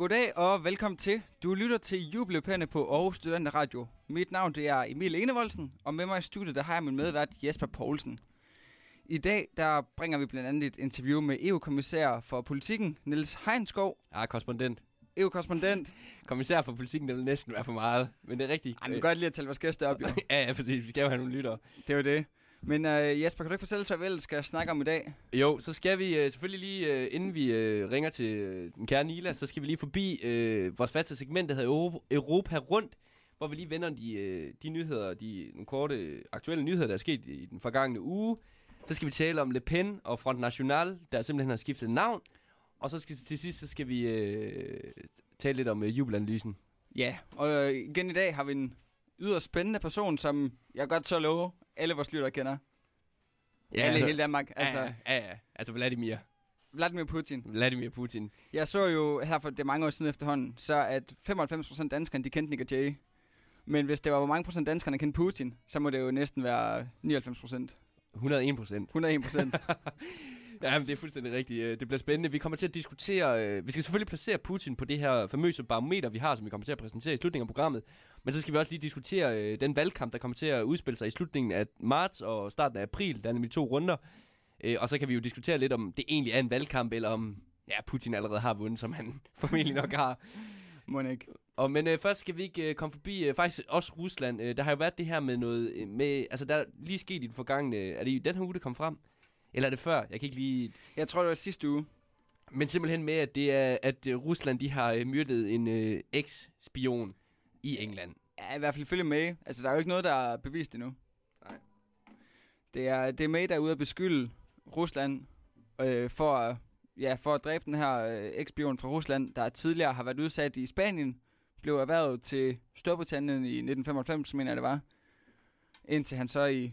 Goddag og velkommen til. Du lytter til Jubilæupændene på Aarhus Studenter Radio. Mit navn det er Emil Enevoldsen, og med mig i studiet der har jeg min medvært Jesper Poulsen. I dag der bringer vi blandt andet et interview med EU-kommissær for politikken, Niels Heinskov. Ja, korrespondent. EU-korrespondent. Kommissær for politikken, det vil næsten være for meget, men det er rigtigt. Ej, men vi kan godt lige at tælle vores gæster op, jo. ja, ja, præcis. Vi skal jo have nogle lyttere. Det er jo det. Men uh, Jesper, kan du ikke fortælle os, hvad vi skal snakke om i dag? Jo, så skal vi uh, selvfølgelig lige, uh, inden vi uh, ringer til uh, den kære Nila, så skal vi lige forbi uh, vores faste segment, der hedder Europa, Europa Rundt, hvor vi lige vender de, uh, de nyheder, de nogle korte aktuelle nyheder, der er sket i den forgangne uge. Så skal vi tale om Le Pen og Front National, der simpelthen har skiftet navn. Og så skal til sidst så skal vi uh, tale lidt om uh, jubelanalysen. Ja, og uh, igen i dag har vi en yderst spændende person, som jeg godt tør love, alle vores lyttere kender. Ja, alle i hele Danmark. Altså, ja, ja, ja, altså Vladimir. Vladimir Putin. Vladimir Putin. Jeg så jo her for det mange år siden efterhånden, så at 95% danskerne, de kendte Nick Jay. Men hvis det var, hvor mange procent danskerne kendte Putin, så må det jo næsten være 99%. 101 procent. 101 procent. Ja, men det er fuldstændig rigtigt. Det bliver spændende. Vi kommer til at diskutere... Øh, vi skal selvfølgelig placere Putin på det her famøse barometer, vi har, som vi kommer til at præsentere i slutningen af programmet. Men så skal vi også lige diskutere øh, den valgkamp, der kommer til at udspille sig i slutningen af marts og starten af april. Der er nemlig to runder. Øh, og så kan vi jo diskutere lidt, om det egentlig er en valgkamp, eller om ja, Putin allerede har vundet, som han formentlig nok har. Må ikke. Og, men øh, først skal vi ikke øh, komme forbi øh, faktisk også Rusland. Øh, der har jo været det her med noget... Øh, med, altså, der er lige sket i den forgangne... Er det i den her uge, det kom frem? Eller er det før? Jeg kan ikke lige... Jeg tror, det var sidste uge. Men simpelthen med, at det er, at uh, Rusland de har uh, myrdet en uh, eks-spion i England. Ja, i hvert fald ifølge May. Altså, der er jo ikke noget, der er bevist endnu. Nej. Det er, det er May, der er ude at beskylde Rusland øh, for, ja, for at dræbe den her øh, eks-spion fra Rusland, der tidligere har været udsat i Spanien, blev erhvervet til Storbritannien i 1995, mener jeg det var. Indtil han så i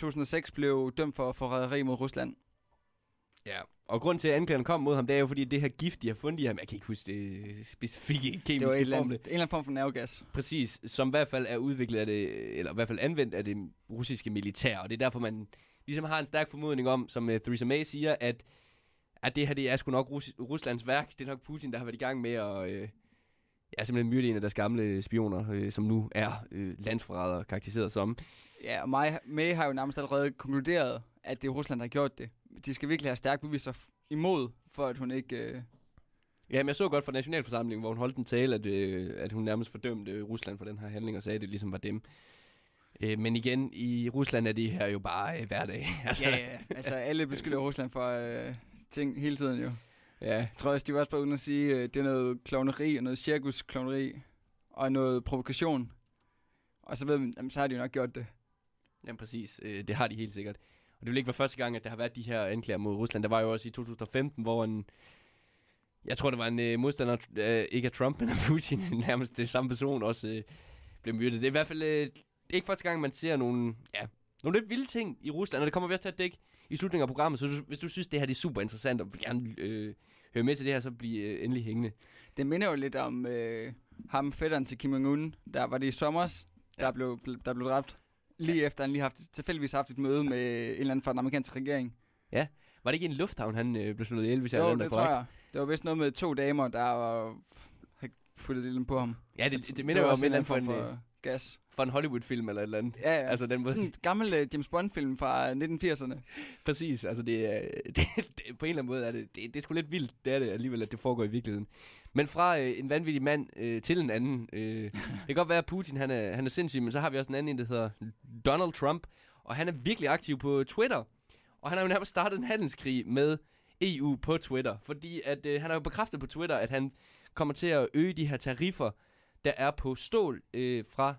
2006 blev dømt for forræderi mod Rusland. Ja, og grund til, at anklagerne kom mod ham, det er jo fordi, det her gift, de har fundet i ham, jeg kan ikke huske det specifikke kemiske det var et formel. En eller anden form for nervegas. Præcis, som i hvert fald er udviklet af det, eller i hvert fald anvendt af det russiske militær, og det er derfor, man ligesom har en stærk formodning om, som uh, Theresa May siger, at, at det her, det er sgu nok Rus- Ruslands værk, det er nok Putin, der har været i gang med at... Uh, Ja, simpelthen myrde en af deres gamle spioner, øh, som nu er øh, landsforrædere karakteriseret som. Ja, og May har jo nærmest allerede konkluderet, at det er Rusland, der har gjort det. De skal virkelig have stærkt beviser imod, for at hun ikke... Øh... Ja, men jeg så godt fra Nationalforsamlingen, hvor hun holdt en tale, at, øh, at hun nærmest fordømte Rusland for den her handling, og sagde, at det ligesom var dem. Øh, men igen, i Rusland er det her jo bare øh, hverdag. altså, ja, ja, altså alle beskylder Rusland for øh, ting hele tiden jo. Ja. Jeg tror også, de var også bare uden at sige, at det er noget klovneri og noget cirkusklovneri og noget provokation. Og så ved man, jamen, så har de jo nok gjort det. Jamen præcis, øh, det har de helt sikkert. Og det vil ikke være første gang, at der har været de her anklager mod Rusland. Der var jo også i 2015, hvor en, jeg tror det var en øh, modstander, øh, ikke af Trump, men af Putin, nærmest det samme person også øh, blev myrdet. Det er i hvert fald øh, ikke første gang, man ser nogle, ja, nogle lidt vilde ting i Rusland, og det kommer vi også til at dække i slutningen af programmet. Så hvis du synes, det her det er super interessant, og vil gerne øh, høre med til det her, så bliv øh, endelig hængende. Det minder jo lidt om øh, ham, fætteren til Kim Jong-un. Der var det i sommer, der, ja. blev, der blev dræbt. Lige ja. efter han lige haft, tilfældigvis haft et møde med en eller anden fra den amerikanske regering. Ja, var det ikke en lufthavn, han øh, blev slået ihjel, hvis jeg jo, det tror jeg. Det var vist noget med to damer, der var, fulgt lidt på ham. Ja, det, det, det minder jo om en eller anden form for... Øh, gas. Fra en Hollywood-film eller et eller andet. Ja, ja. Altså, den måde. Sådan en gammel uh, James Bond-film fra 1980'erne. Præcis, altså det, er, det, det, på en eller anden måde er det, det, det er sgu lidt vildt, det er det alligevel, at det foregår i virkeligheden. Men fra uh, en vanvittig mand uh, til en anden. Uh, det kan godt være, at Putin han er, han er sindssyg, men så har vi også en anden, der hedder Donald Trump. Og han er virkelig aktiv på Twitter. Og han har jo nærmest startet en handelskrig med EU på Twitter. Fordi at, uh, han har jo bekræftet på Twitter, at han kommer til at øge de her tariffer der er på stål øh, fra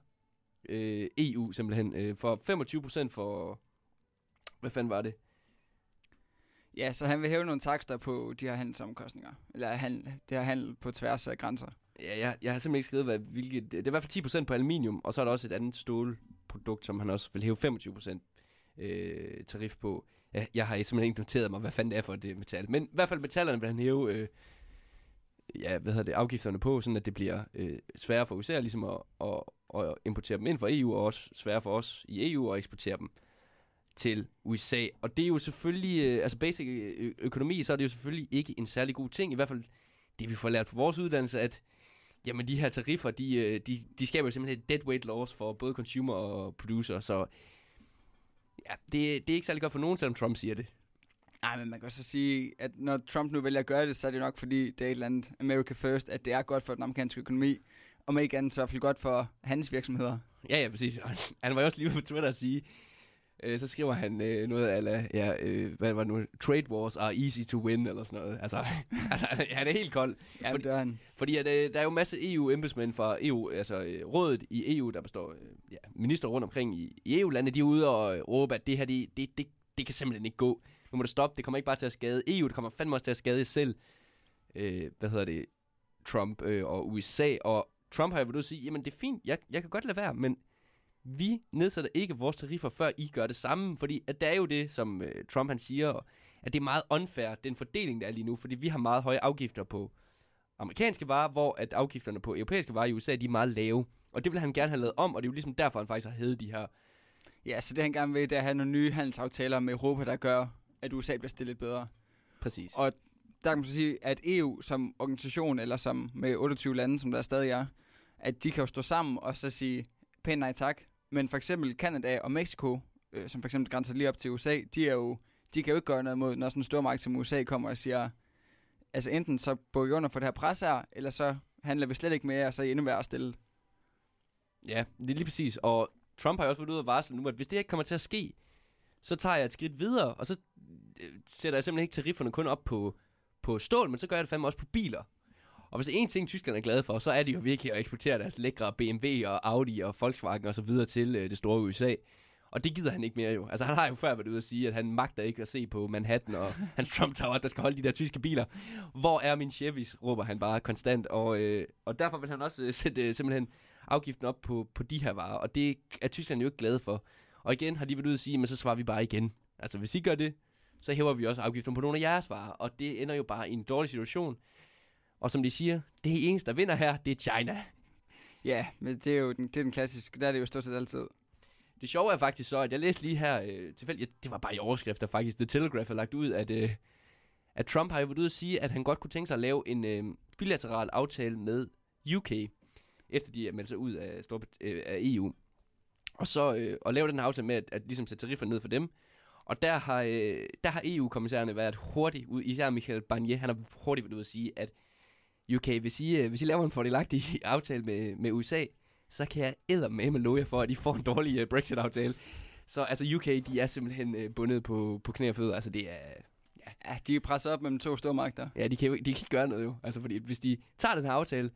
øh, EU simpelthen. Øh, for 25% for... Hvad fanden var det? Ja, så han vil hæve nogle takster på de her handelsomkostninger. Eller handel, det her handel på tværs af grænser. Ja, jeg, jeg har simpelthen ikke skrevet, hvad, hvilket... Det er i hvert fald 10% på aluminium, og så er der også et andet stålprodukt, som han også vil hæve 25% øh, tarif på. Jeg, jeg har simpelthen ikke noteret mig, hvad fanden det er for det metal. Men i hvert fald metallerne vil han hæve øh, ja, hvad hedder det, afgifterne på, sådan at det bliver øh, sværere for USA ligesom at, at, at importere dem ind fra EU, og også sværere for os i EU at eksportere dem til USA. Og det er jo selvfølgelig, øh, altså basic ø- økonomi, så er det jo selvfølgelig ikke en særlig god ting. I hvert fald, det vi får lært på vores uddannelse, at jamen de her tariffer, de, øh, de, de skaber jo simpelthen deadweight dead weight loss for både consumer og producer, så ja, det, det er ikke særlig godt for nogen, selvom Trump siger det. Nej, men man kan så sige, at når Trump nu vælger at gøre det, så er det nok fordi, det er et eller andet America First, at det er godt for den amerikanske økonomi, og med ikke andet, så er det godt for hans virksomheder. Ja, ja, præcis. Han var jo også lige på Twitter at sige, øh, så skriver han øh, noget af, ja, øh, hvad var det nu, trade wars are easy to win, eller sådan noget. Altså, altså han er helt kold. Ja, Fordi- det er han. Fordi at, øh, der er jo masse EU-embedsmænd fra EU, altså øh, rådet i EU, der består øh, ja, minister rundt omkring i, i EU-landet, de er ude og øh, råbe, at det her, det, det, det, det kan simpelthen ikke gå. Nu må det stoppe. Det kommer ikke bare til at skade EU, det kommer fandme også til at skade selv. Øh, hvad hedder det? Trump øh, og USA. Og Trump har jo været at sige, jamen det er fint, jeg, jeg kan godt lade være, men vi nedsætter ikke vores tariffer, før I gør det samme. Fordi at det er jo det, som øh, Trump han siger, at det er meget unfair, den fordeling, der er lige nu. Fordi vi har meget høje afgifter på amerikanske varer, hvor at afgifterne på europæiske varer i USA, de er meget lave. Og det vil han gerne have lavet om, og det er jo ligesom derfor, han faktisk har hævet de her. Ja, så det han gerne vil, det er at have nogle nye handelsaftaler med Europa, der gør, at USA bliver stillet bedre. Præcis. Og der kan man så sige, at EU som organisation, eller som med 28 lande, som der stadig er, at de kan jo stå sammen og så sige pænt nej tak. Men for eksempel Canada og Mexico, øh, som for eksempel grænser lige op til USA, de, er jo, de kan jo ikke gøre noget mod, når sådan en stor magt som USA kommer og siger, altså enten så bukker I under for det her pres her, eller så handler vi slet ikke mere, og så er I endnu værre stillet. Ja, det er lige præcis. Og Trump har jo også været ude og varsle nu, at hvis det ikke kommer til at ske, så tager jeg et skridt videre, og så sætter jeg simpelthen ikke tarifferne kun op på, på stål, men så gør jeg det fandme også på biler. Og hvis en ting, Tyskland er glad for, så er det jo virkelig at eksportere deres lækre BMW og Audi og Volkswagen og så videre til øh, det store USA. Og det gider han ikke mere jo. Altså han har jo før været ude at sige, at han magter ikke at se på Manhattan og hans Trump Tower, der skal holde de der tyske biler. Hvor er min Chevys, råber han bare konstant. Og, øh, og derfor vil han også øh, sætte øh, simpelthen afgiften op på, på de her varer. Og det er Tyskland jo ikke glade for. Og igen har de været ude at sige, men så svarer vi bare igen. Altså hvis I gør det, så hæver vi også afgiften på nogle af jeres varer. Og det ender jo bare i en dårlig situation. Og som de siger, det eneste, der vinder her, det er China. Ja, men det er jo den, det er den klassiske, der er det jo stort set altid. Det sjove er faktisk så, at jeg læste lige her, øh, tilfældigt, det var bare i overskrifter faktisk, The Telegraph har lagt ud, at, øh, at Trump har jo været ude at sige, at han godt kunne tænke sig at lave en øh, bilateral aftale med UK, efter de er meldt sig ud af, Storbrit- øh, af EU. Og så øh, at lave den her aftale med at, at ligesom sætte tariffer ned for dem. Og der har, øh, der har EU-kommissærerne været hurtigt ud, især Michael Barnier, han har hurtigt været ude at sige, at UK, hvis I, øh, hvis I laver en fordelagtig aftale med, med USA, så kan jeg eddermame love jer for, at I får en dårlig uh, Brexit-aftale. Så altså UK, de er simpelthen uh, bundet på, på knæ og fødder. Altså det er... Ja, de er presset op mellem to store magter. Ja, de kan jo de kan ikke gøre noget jo. Altså fordi hvis de tager den her aftale,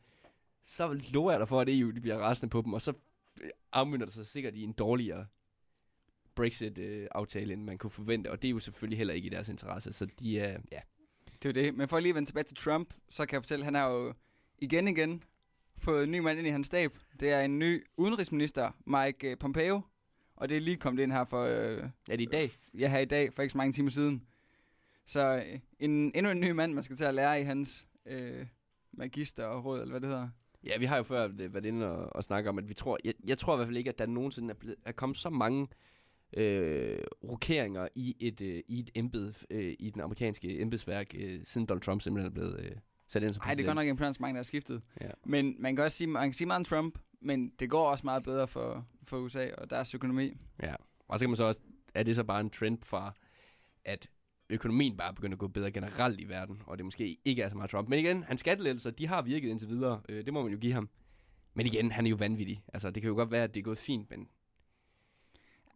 så lover jeg dig for, at EU de bliver rasende på dem, og så afmynder det sig sikkert i en dårligere Brexit-aftale, end man kunne forvente. Og det er jo selvfølgelig heller ikke i deres interesse. Så de er... Ja, Det er det. Men for lige at vende tilbage til Trump, så kan jeg fortælle, at han har jo igen igen fået en ny mand ind i hans stab. Det er en ny udenrigsminister, Mike øh, Pompeo. Og det er lige kommet ind her for... Øh, er det i dag? ja, her i dag, for ikke så mange timer siden. Så øh, en, endnu en ny mand, man skal til at lære i hans øh, magister og råd, eller hvad det hedder. Ja, vi har jo før øh, været inde og, og snakke om, at vi tror, jeg, jeg tror i hvert fald ikke, at der nogensinde er, blevet, er kommet så mange øh, rokeringer i et, øh, i et embed, øh, i den amerikanske embedsværk, øh, siden Donald Trump simpelthen er blevet øh, sat ind som Nej, det er præsident. godt nok imponerende, mange, der er skiftet. Ja. Men man kan også sige, man kan sige meget om Trump, men det går også meget bedre for, for USA og deres økonomi. Ja, og så kan man så også, er det så bare en trend fra, at økonomien bare begynder at gå bedre generelt i verden, og det måske ikke er så meget Trump. Men igen, hans skattelettelser, de har virket indtil videre, øh, det må man jo give ham. Men igen, han er jo vanvittig. Altså, det kan jo godt være, at det er gået fint, men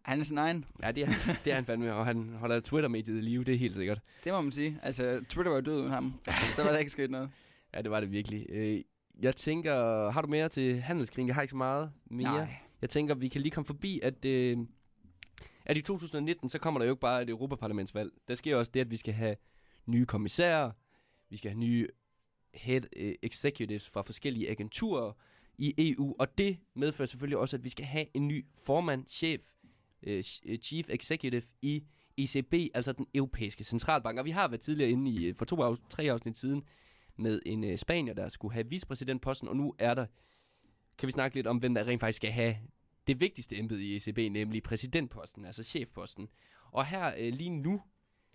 Han er sin egen, ja, det er, det er han fandme, og han holder Twitter-mediet i live, det er helt sikkert. det må man sige. Altså, Twitter var jo død uden ham, så var der ikke sket noget. Ja, det var det virkelig. Øh, jeg tænker, har du mere til handelskrigen? Jeg har ikke så meget mere. Nej. Jeg tænker, vi kan lige komme forbi, at, øh, at i 2019, så kommer der jo ikke bare et Europaparlamentsvalg. Der sker også det, at vi skal have nye kommissærer, vi skal have nye head øh, executives fra forskellige agenturer i EU, og det medfører selvfølgelig også, at vi skal have en ny formand, chef, Øh, øh, chief executive i ECB, altså den europæiske centralbank. Og vi har været tidligere inde i, øh, for to af, tre afsnit siden, med en øh, spanier, der skulle have vicepræsidentposten, og nu er der, kan vi snakke lidt om, hvem der rent faktisk skal have det vigtigste embede i ECB, nemlig præsidentposten, altså chefposten. Og her øh, lige nu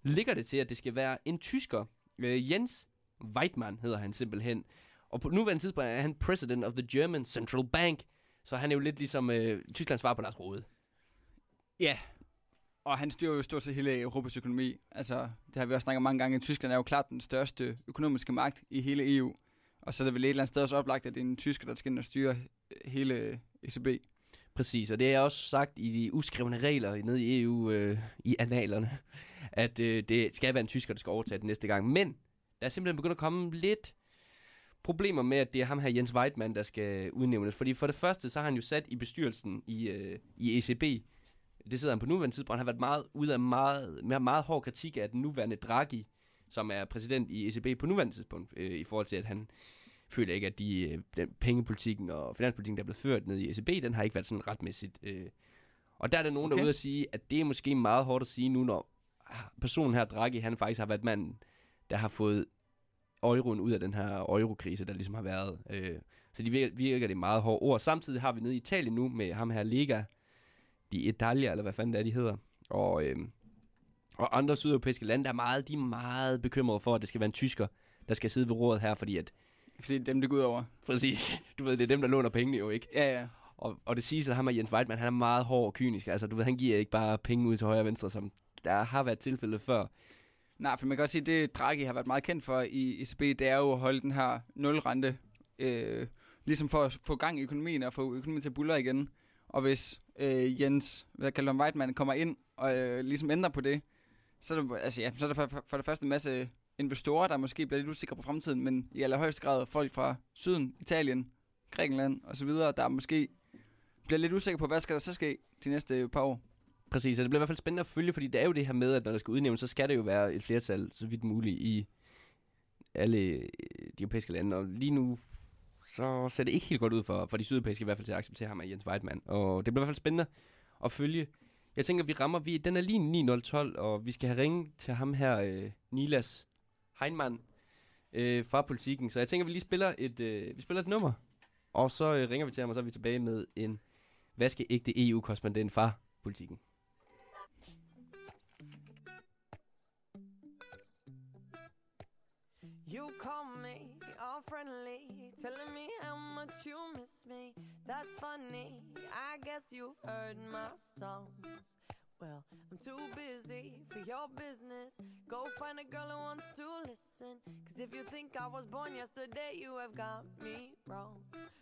ligger det til, at det skal være en tysker, øh, Jens Weidmann hedder han simpelthen. Og på nuværende tidspunkt er han president of the German Central Bank. Så han er jo lidt ligesom øh, Tysklands svar på Lars Rode. Ja, og han styrer jo stort set hele Europas økonomi. Altså, det har vi også snakket om mange gange. Tyskland er jo klart den største økonomiske magt i hele EU. Og så er det vel et eller andet sted også oplagt, at det er en tysker, der skal ind og styre øh, hele ECB. Præcis, og det er også sagt i de uskrevne regler nede i EU, øh, i analerne, at øh, det skal være en tysker, der skal overtage det næste gang. Men der er simpelthen begyndt at komme lidt problemer med, at det er ham her, Jens Weidmann, der skal udnævnes. Fordi for det første, så har han jo sat i bestyrelsen i, øh, i ECB. Det sidder han på nuværende tidspunkt. Han har været meget ude af meget, med meget hård kritik af den nuværende Draghi, som er præsident i ECB på nuværende tidspunkt, øh, i forhold til, at han føler ikke, at de, øh, den pengepolitikken og finanspolitikken, der er blevet ført ned i ECB, den har ikke været sådan retmæssigt. Øh. Og der er der nogen, okay. der er ude at sige, at det er måske meget hårdt at sige nu, når personen her, Draghi, han faktisk har været manden, der har fået euroen ud af den her eurokrise, der ligesom har været. Øh. Så de virker, virker det meget hårde ord. Samtidig har vi nede i Italien nu med ham her Lega, de Italia, eller hvad fanden det er, de hedder. Og, øh, og andre sydeuropæiske lande, der er meget, de er meget bekymrede for, at det skal være en tysker, der skal sidde ved rådet her, fordi at fordi det er dem, det går ud over. Præcis. Du ved, det er dem, der låner pengene jo, ikke? Ja, ja. Og, og det siges, at ham og Jens Weidmann, han er meget hård og kynisk. Altså, du ved, han giver ikke bare penge ud til højre og venstre, som der har været tilfælde før. Nej, for man kan også sige, at det Draghi har været meget kendt for i ECB, det er jo at holde den her nulrente, øh, ligesom for at få gang i økonomien og få økonomien til at buller igen. Og hvis øh, Jens, hvad kalder han, Weidmann, kommer ind og øh, ligesom ændrer på det, så er, det, altså, ja, så er der for, for, for det første en masse investorer, der måske bliver lidt usikre på fremtiden, men i allerhøjeste grad folk fra Syden, Italien, Grækenland osv., der måske bliver lidt usikre på, hvad skal der så ske de næste par år. Præcis, og det bliver i hvert fald spændende at følge, fordi det er jo det her med, at når der skal udnævnes, så skal det jo være et flertal, så vidt muligt, i alle øh, de europæiske lande. Og lige nu, så ser det ikke helt godt ud for, for de sydeuropæiske i hvert fald til at acceptere ham af Jens Weidmann. Og det bliver i hvert fald spændende at følge. Jeg tænker, vi rammer, vi, den er lige 9012, og vi skal have ringe til ham her, øh, Nilas Heinmann øh, fra politikken. Så jeg tænker, vi lige spiller et, øh, vi spiller et nummer, og så øh, ringer vi til ham, og så er vi tilbage med en vaskeægte EU-korrespondent fra politikken. Finally telling me how much you miss me. That's funny, I guess you've heard my songs. Well, I'm too busy for your business. Go find a girl who wants to listen. Cause if you think I was born yesterday, you have got me wrong.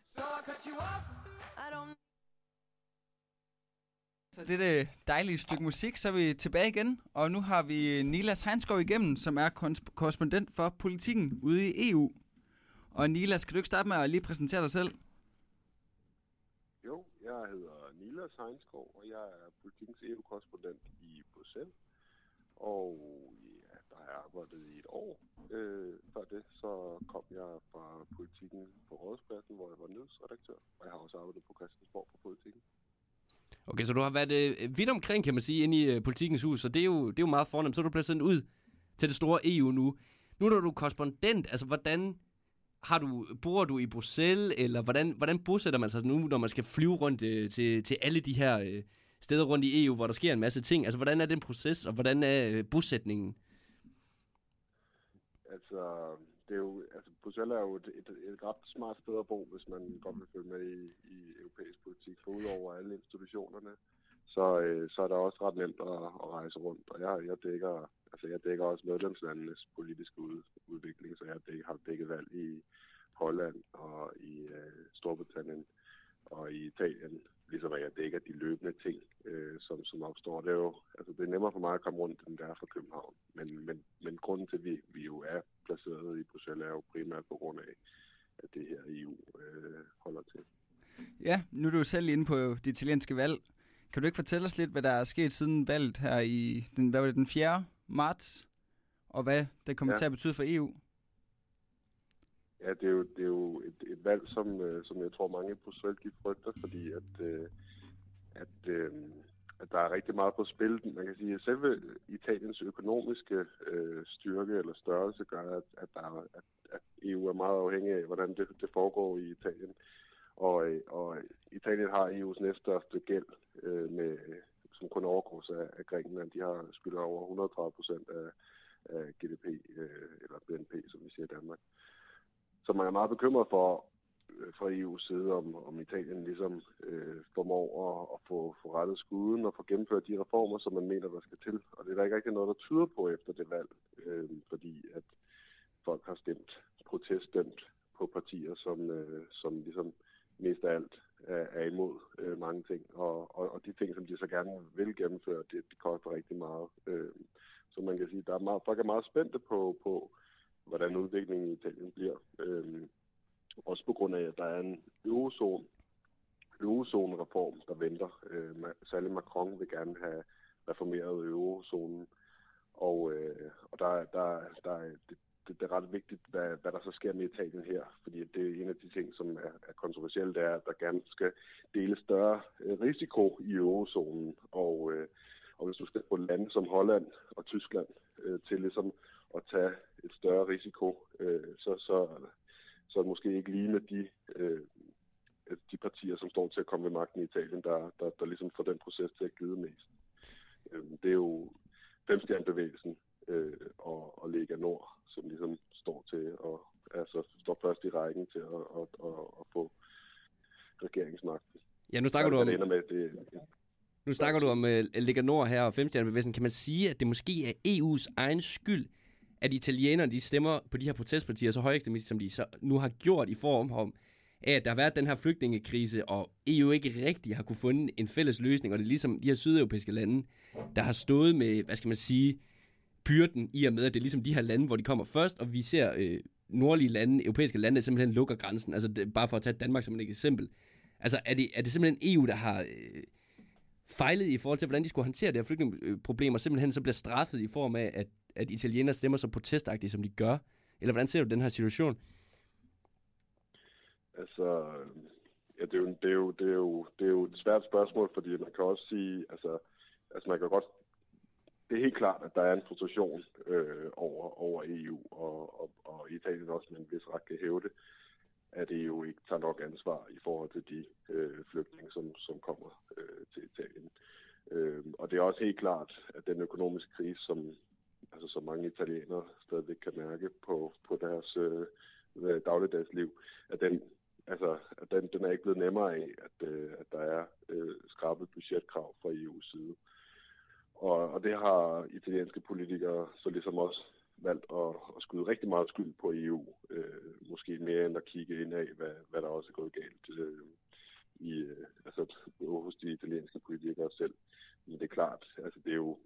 So I cut you off. I don't Så det dejlige stykke musik, så er vi tilbage igen. Og nu har vi Nilas Heinskov igennem, som er korrespondent for politikken ude i EU. Og Nilas, kan du ikke starte med at lige præsentere dig selv? Jo, jeg hedder Nilas Heinskov, og jeg er politikens EU-korrespondent i Bruxelles. Og ja, der har jeg arbejdet i et år. Øh, før det, så kom jeg fra politikken på Rådspladsen, hvor jeg var nyhedsredaktør. Og jeg har også arbejdet på Christiansborg på politikken. Okay, så du har været øh, vidt omkring, kan man sige, inde i øh, politikens hus, så det er, jo, det er jo meget fornemt. Så er du blevet sendt ud til det store EU nu. Nu er du korrespondent, altså hvordan har du, bor du i Bruxelles, eller hvordan, hvordan bosætter man sig nu, når man skal flyve rundt øh, til, til alle de her øh, steder rundt i EU, hvor der sker en masse ting? Altså, hvordan er den proces, og hvordan er øh, bosætningen? Altså, det er jo, altså, Bruxelles er jo et, et, et ret smart sted at bo, hvis man godt vil følge med i, i europæisk politik, for udover alle institutionerne, så, øh, så er det også ret nemt at, at rejse rundt. Og jeg, jeg dækker altså jeg dækker også medlemslandenes politiske ud, udvikling, så jeg dækker, har dækket valg i Holland og i øh, Storbritannien og i Italien, ligesom at jeg dækker de løbende ting, øh, som, som opstår. Det er jo altså det er nemmere for mig at komme rundt, end det er fra København. Men, men, men grunden til, at vi, vi jo er placeret i Bruxelles, er jo primært på grund af, at det her EU øh, holder til. Ja, nu er du selv inde på det italienske valg. Kan du ikke fortælle os lidt, hvad der er sket siden valget her i den, hvad var det, den 4. marts, og hvad det kommer ja. til at betyde for EU? Ja, det er jo, det er jo et, et valg, som, øh, som jeg tror mange på de frygter, fordi at, øh, at, øh, at der er rigtig meget på spil. Man kan sige, at selve Italiens økonomiske øh, styrke eller størrelse gør, at, at, der, at, at EU er meget afhængig af, hvordan det, det foregår i Italien. Og, øh, og Italien har EU's næststørste gæld, øh, med, som kun overgås af, af Grækenland. De har skylder over 130 procent af, af GDP, øh, eller BNP, som vi siger i Danmark. Så man er meget bekymret for, øh, fra EU's side, om, om Italien ligesom øh, formår at, at få, få rettet skuden og få gennemført de reformer, som man mener, der skal til. Og det er der ikke rigtig noget, der tyder på efter det valg, øh, fordi at folk har stemt proteststemt på partier, som, øh, som ligesom mest af alt er, er imod øh, mange ting. Og, og, og de ting, som de så gerne vil gennemføre, det, det koster rigtig meget. Øh, så man kan sige, at meget, folk er meget spændte på, på hvordan udviklingen i Italien bliver. Øh, også på grund af, at der er en eurozone, eurozone-reform, der venter. Øh, særlig Macron vil gerne have reformeret eurozonen. Og, øh, og der, der, der, det, det, det er ret vigtigt, hvad, hvad der så sker med Italien her, fordi det er en af de ting, som er, er kontroversielt, det er, at der gerne skal dele større øh, risiko i eurozonen, og, øh, og hvis du skal på lande som Holland og Tyskland øh, til ligesom at tage et større risiko, øh, så, så, så er det måske ikke lige med de, øh, de partier, som står til at komme ved magten i Italien, der, der, der ligesom får den proces til at glide mest. Øh, det er jo femstjernebevægelsen øh, og, og Lega Nord, som ligesom står til at altså står først i rækken til at, at, at, at få regeringsmagten. Ja, nu snakker du om... Med, det, nu snakker du om uh, Lega Nord her og femstjernebevægelsen. Kan man sige, at det måske er EU's egen skyld, at italienerne de stemmer på de her protestpartier så højekstremistiske, som de så nu har gjort i form om, at der har været den her flygtningekrise, og EU ikke rigtig har kunne funde en fælles løsning, og det er ligesom de her sydeuropæiske lande, der har stået med, hvad skal man sige, byrden i og med, at det er ligesom de her lande, hvor de kommer først, og vi ser øh, nordlige lande, europæiske lande, der simpelthen lukker grænsen. Altså det, bare for at tage Danmark som et eksempel. Altså er det, er det simpelthen EU, der har øh, fejlet i forhold til, hvordan de skulle håndtere det her flygtningeproblem, og simpelthen så bliver straffet i form af, at, at italienere stemmer så protestagtigt, som de gør? Eller hvordan ser du den her situation? Altså, ja, det er, jo, det, er jo, det, er jo, det er jo et svært spørgsmål, fordi man kan også sige, altså, altså man kan godt det er helt klart, at der er en frustration øh, over, over EU, og, og, og Italien også med en vis ret kan hæve det, at EU ikke tager nok ansvar i forhold til de øh, flygtninge, som, som kommer øh, til Italien. Øh, og det er også helt klart, at den økonomiske krise, som, altså, som mange italienere stadigvæk kan mærke på, på deres øh, dagligdagsliv, at den altså, at den, den er ikke blevet nemmere af, at, øh, at der er øh, skrabet budgetkrav fra EU's side. Øh, og, og det har italienske politikere så ligesom også valgt at, at skyde rigtig meget skyld på EU. Øh, måske mere end at kigge ind af, hvad, hvad der også er gået galt øh, i, øh, altså, hos de italienske politikere selv. Men det er klart, altså det er jo,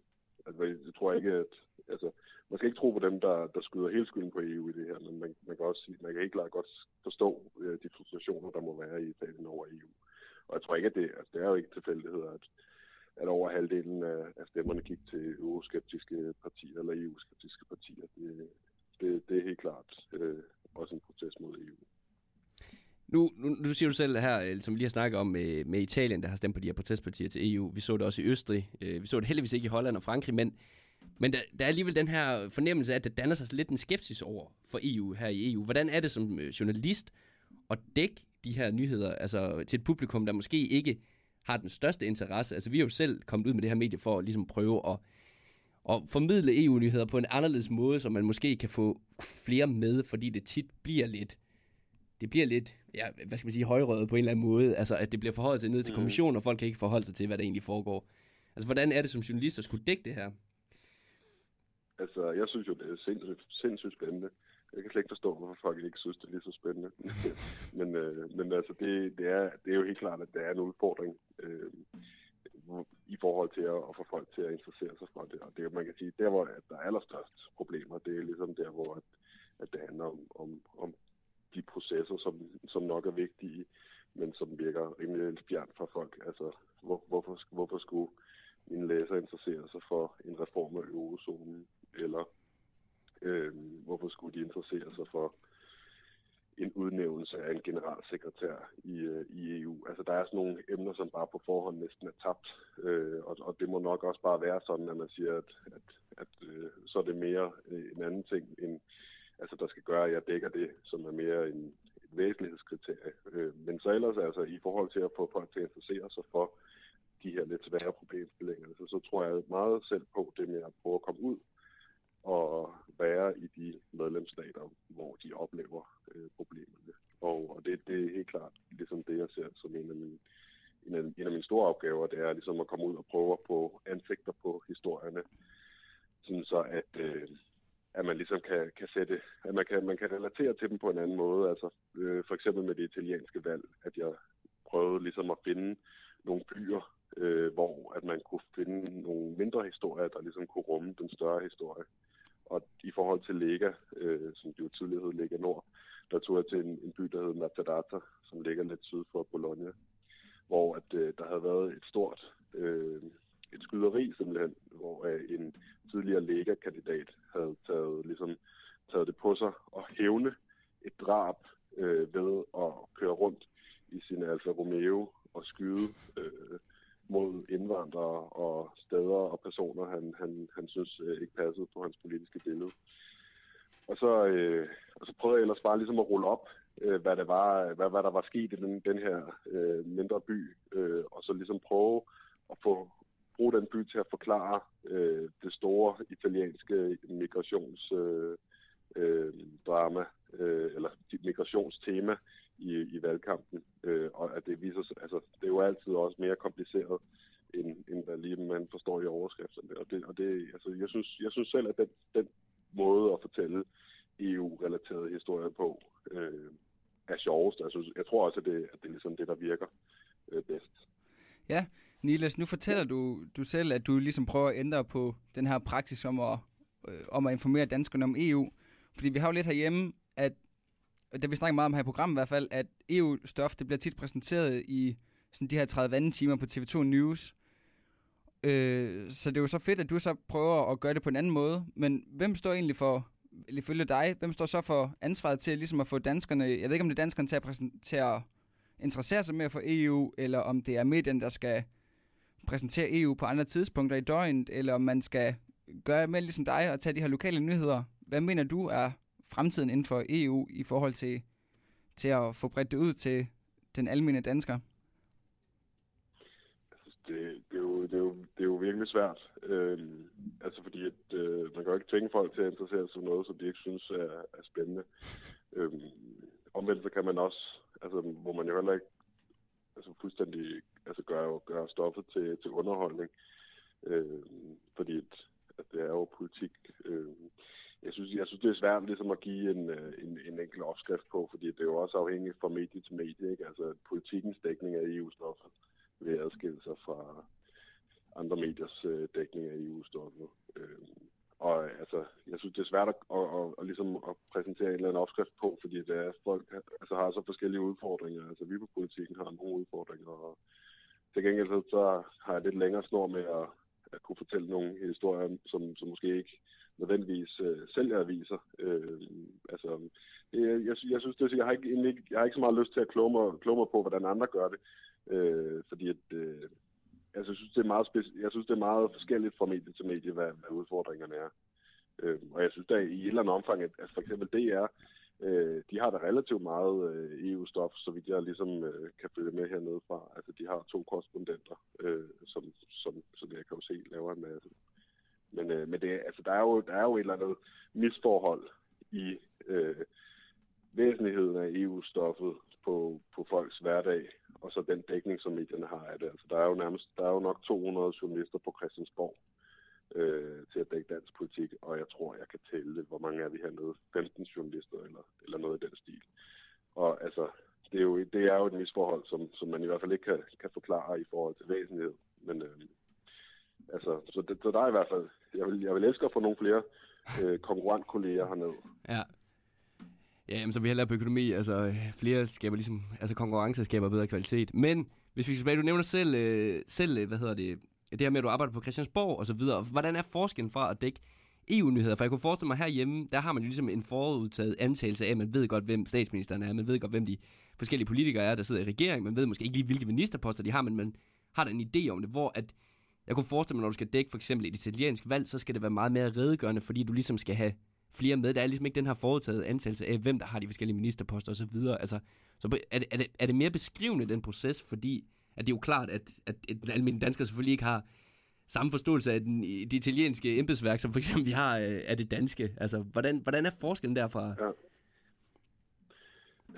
altså, jeg tror ikke, at, altså, man skal ikke tro på dem, der, der skyder hele skylden på EU i det her, men man, man kan også sige, man kan helt klart godt forstå øh, de frustrationer, der må være i Italien over EU. Og jeg tror ikke, at det, altså, det er jo ikke tilfældigheder, at, at over halvdelen af, af stemmerne gik til euroskeptiske partier eller EU-skeptiske partier. Det, det, det er helt klart øh, også en protest mod EU. Nu, nu, nu siger du selv her, øh, som vi lige har snakket om med, med Italien, der har stemt på de her protestpartier til EU. Vi så det også i Østrig. Øh, vi så det heldigvis ikke i Holland og Frankrig, men, men der, der er alligevel den her fornemmelse af, at der danner sig lidt en skepsis over for EU her i EU. Hvordan er det som journalist at dække de her nyheder altså til et publikum, der måske ikke har den største interesse. Altså vi er jo selv kommet ud med det her medie for at ligesom prøve at, at formidle EU-nyheder på en anderledes måde, så man måske kan få flere med, fordi det tit bliver lidt, det bliver lidt, ja, hvad skal man sige, højrøget på en eller anden måde. Altså at det bliver forholdt til ned til mm. kommissionen, og folk kan ikke forholde sig til, hvad der egentlig foregår. Altså hvordan er det som journalist at skulle dække det her? Altså, jeg synes jo, det er sindssygt, sindssygt spændende jeg kan slet ikke forstå, hvorfor folk ikke synes, det er lige så spændende. men, øh, men altså, det, det, er, det er jo helt klart, at det er en udfordring øh, i forhold til at, at få folk til at interessere sig for det. Og det, man kan sige, der hvor der er allerstørst problemer, det er ligesom der, hvor at, at det handler om, om, om de processer, som, som nok er vigtige, men som virker rimelig fjernt for folk. Altså, hvor, hvorfor, hvorfor skulle mine læser interessere sig for en reform af eurozonen, eller Øh, hvorfor skulle de interessere sig for en udnævnelse af en generalsekretær i, øh, i EU. Altså der er sådan nogle emner, som bare på forhånd næsten er tabt, øh, og, og det må nok også bare være sådan, at man siger, at, at, at øh, så er det mere øh, en anden ting, end, altså der skal gøre, at jeg dækker det, som er mere en, et væsentlighedskriterie. Øh, men så ellers altså i forhold til at få folk til at interessere sig for de her lidt svære problemstillinger, så, så tror jeg meget selv på det med at prøve at komme ud at være i de medlemsstater, hvor de oplever øh, problemerne. Og, og det, det er helt klart ligesom det, jeg ser som en af mine en af, en af mine store opgaver, det er ligesom at komme ud og prøve at få ansigter på historierne, sådan så at, øh, at man ligesom kan, kan sætte, at man kan, man kan relatere til dem på en anden måde. Altså øh, for eksempel med det italienske valg, at jeg prøvede ligesom at finde nogle byer, øh, hvor at man kunne finde nogle mindre historier, der ligesom kunne rumme den større historie. Og i forhold til Lega, øh, som det jo tidligere hed Lega Nord, der tog jeg til en, en by, der hed Matadata, som ligger lidt syd for Bologna, hvor at, øh, der havde været et stort øh, et skyderi simpelthen, hvor øh, en tidligere Lega-kandidat havde taget, ligesom, taget det på sig og hævne et drab øh, ved at køre rundt i sin Alfa Romeo og skyde øh, mod indvandrere og steder og personer, han, han, han synes øh, ikke passede på hans politiske billede. Og så, øh, og så prøvede jeg ellers bare ligesom at rulle op, øh, hvad, det var, hvad, hvad der var sket i den, den her øh, mindre by, øh, og så ligesom prøve at få bruge den by til at forklare øh, det store italienske migrationsdrama, øh, øh, drama, øh, eller migrationstema i, i valgkampen. Øh, og at det viser sig, altså det er jo altid også mere kompliceret, end, end hvad lige man forstår i overskrifterne. Og det, og det altså, jeg, synes, jeg synes selv, at den, den måde at fortælle EU-relaterede historier på øh, er sjovest. Altså, jeg tror også, at det, at det er ligesom det, der virker øh, bedst. Ja, Nilas, nu fortæller du, du selv, at du ligesom prøver at ændre på den her praksis om at, øh, om at informere danskerne om EU. Fordi vi har jo lidt herhjemme, at det vi snakker meget om her i programmet i hvert fald, at EU-stof, det bliver tit præsenteret i sådan de her 30 timer på TV2 News. Øh, så det er jo så fedt, at du så prøver at gøre det på en anden måde. Men hvem står egentlig for, ifølge dig, hvem står så for ansvaret til ligesom at få danskerne, jeg ved ikke om det er danskerne til at, til at interessere sig mere for EU, eller om det er medierne, der skal præsentere EU på andre tidspunkter i døgnet, eller om man skal gøre mere ligesom dig og tage de her lokale nyheder. Hvad mener du er fremtiden inden for EU i forhold til, til at få bredt det ud til den almindelige dansker? Det, det, er jo, det, er jo, det er jo virkelig svært. Øh, altså fordi at, øh, man kan jo ikke tvinge folk til at interessere sig for noget, som de ikke synes er, er spændende. Øh, omvendt så kan man også, altså hvor man jo heller ikke altså fuldstændig altså gør, gør stoffet til, til underholdning. Øh, fordi at, at det er jo politik. Øh, jeg synes, jeg synes, det er svært ligesom at give en, øh, en, en enkelt opskrift på, fordi det er jo også afhængigt fra medie til medie. Ikke? Altså politikens dækning af EU-stoffet vil adskille sig fra andre mediers øh, dækning af EU-stoffet. Øh, og altså, jeg synes, det er svært at, at, at, at, ligesom at præsentere en eller anden opskrift på, fordi det er, folk altså, har så forskellige udfordringer. Altså, vi på politikken har nogle udfordringer, og til gengæld så har jeg lidt længere snor med at, at kunne fortælle nogle historier, som, som måske ikke nødvendigvis øh, sælger aviser. Øh, altså, det, jeg, jeg synes, det, jeg har ikke, egentlig, jeg har ikke så meget lyst til at kloge mig, kloge mig på, hvordan andre gør det. Øh, fordi at, øh, altså, jeg, synes, det er meget speci- jeg synes, det er meget forskelligt fra medie til medie, hvad, hvad udfordringerne er. Øh, og jeg synes da i et eller andet omfang, at, at for eksempel DR øh, de har da relativt meget øh, EU-stof, så vidt jeg ligesom øh, kan følge med hernede fra. Altså, de har to korrespondenter, øh, som, som, som jeg kan jo se laver en masse. Men, øh, men det, altså, der, er jo, der er jo et eller andet misforhold i øh, væsentligheden af EU-stoffet på, på folks hverdag, og så den dækning, som medierne har af det. Altså, der er jo nærmest, der er jo nok 200 journalister på Christiansborg, øh, til at dække dansk politik, og jeg tror, jeg kan tælle, hvor mange er vi hernede, 15 journalister eller, eller noget i den stil. Og altså, det er jo, det er jo et misforhold, som, som man i hvert fald ikke kan, kan forklare i forhold til væsentlighed. Men øh, altså, så, det, så der er i hvert fald, jeg vil, jeg vil elske at få nogle flere øh, konkurrentkolleger hernede. Ja. Ja, jamen, så vi heller på økonomi, altså flere skaber ligesom, altså konkurrence skaber bedre kvalitet. Men hvis vi skal tilbage, du nævner selv, øh, selv, øh, hvad hedder det, det her med, at du arbejder på Christiansborg og så videre. Hvordan er forskellen fra at dække EU-nyheder? For jeg kunne forestille mig herhjemme, der har man jo ligesom en forudtaget antagelse af, at man ved godt, hvem statsministeren er, man ved godt, hvem de forskellige politikere er, der sidder i regeringen, man ved måske ikke lige, hvilke ministerposter de har, men man har da en idé om det, hvor at jeg kunne forestille mig, når du skal dække for eksempel et italiensk valg, så skal det være meget mere redegørende, fordi du ligesom skal have flere med. Der er ligesom ikke den her foretaget antagelse af, hvem der har de forskellige ministerposter osv. Altså, så er det, er, det, er det mere beskrivende, den proces, fordi at det er jo klart, at, at den almindelige dansker selvfølgelig ikke har samme forståelse af den, det italienske embedsværk, som for eksempel vi har øh, af det danske. Altså, hvordan, hvordan er forskellen derfra? Ja.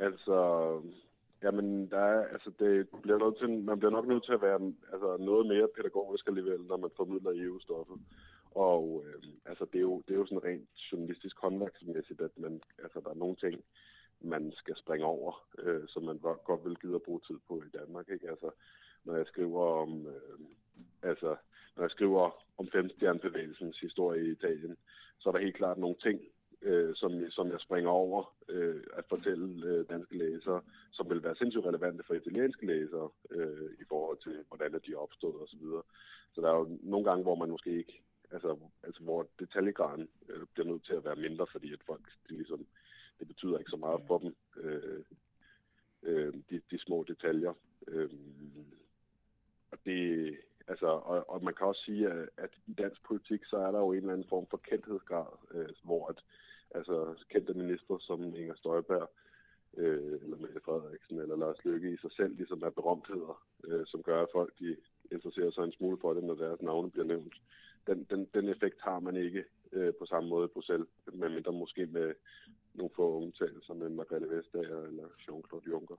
Altså, jamen, der er, altså, det bliver nødt til, man bliver nok nødt til at være altså, noget mere pædagogisk alligevel, når man formidler EU-stoffet. Og øh, altså, det, er jo, det er jo sådan rent journalistisk håndværksmæssigt, at man, altså, der er nogle ting, man skal springe over, øh, som man godt vil give at bruge tid på i Danmark. Ikke? Altså, når jeg skriver om, øh, altså, når jeg skriver om femstjernebevægelsens historie i Italien, så er der helt klart nogle ting, øh, som, som jeg springer over øh, at fortælle øh, danske læsere, som vil være sindssygt relevante for italienske læsere øh, i forhold til, hvordan de er opstået osv. Så, videre. så der er jo nogle gange, hvor man måske ikke, altså, altså hvor detaljegraden øh, bliver nødt til at være mindre, fordi at folk, de ligesom, det betyder ikke så meget for dem, øh, øh, de, de små detaljer. Øh, og det, altså, og, og man kan også sige, at, at i dansk politik, så er der jo en eller anden form for kendthedsgrad, øh, hvor at, altså, kendte minister som Inger Støjberg, øh, eller Mette Frederiksen, eller Lars Løkke i sig selv, ligesom er berømtheder, øh, som gør, at folk de interesserer sig en smule for det, når deres navne bliver nævnt. Den, den, den effekt har man ikke øh, på samme måde i Bruxelles, medmindre måske med nogle få undtagelser med Margrethe Vestager eller Jean-Claude Juncker.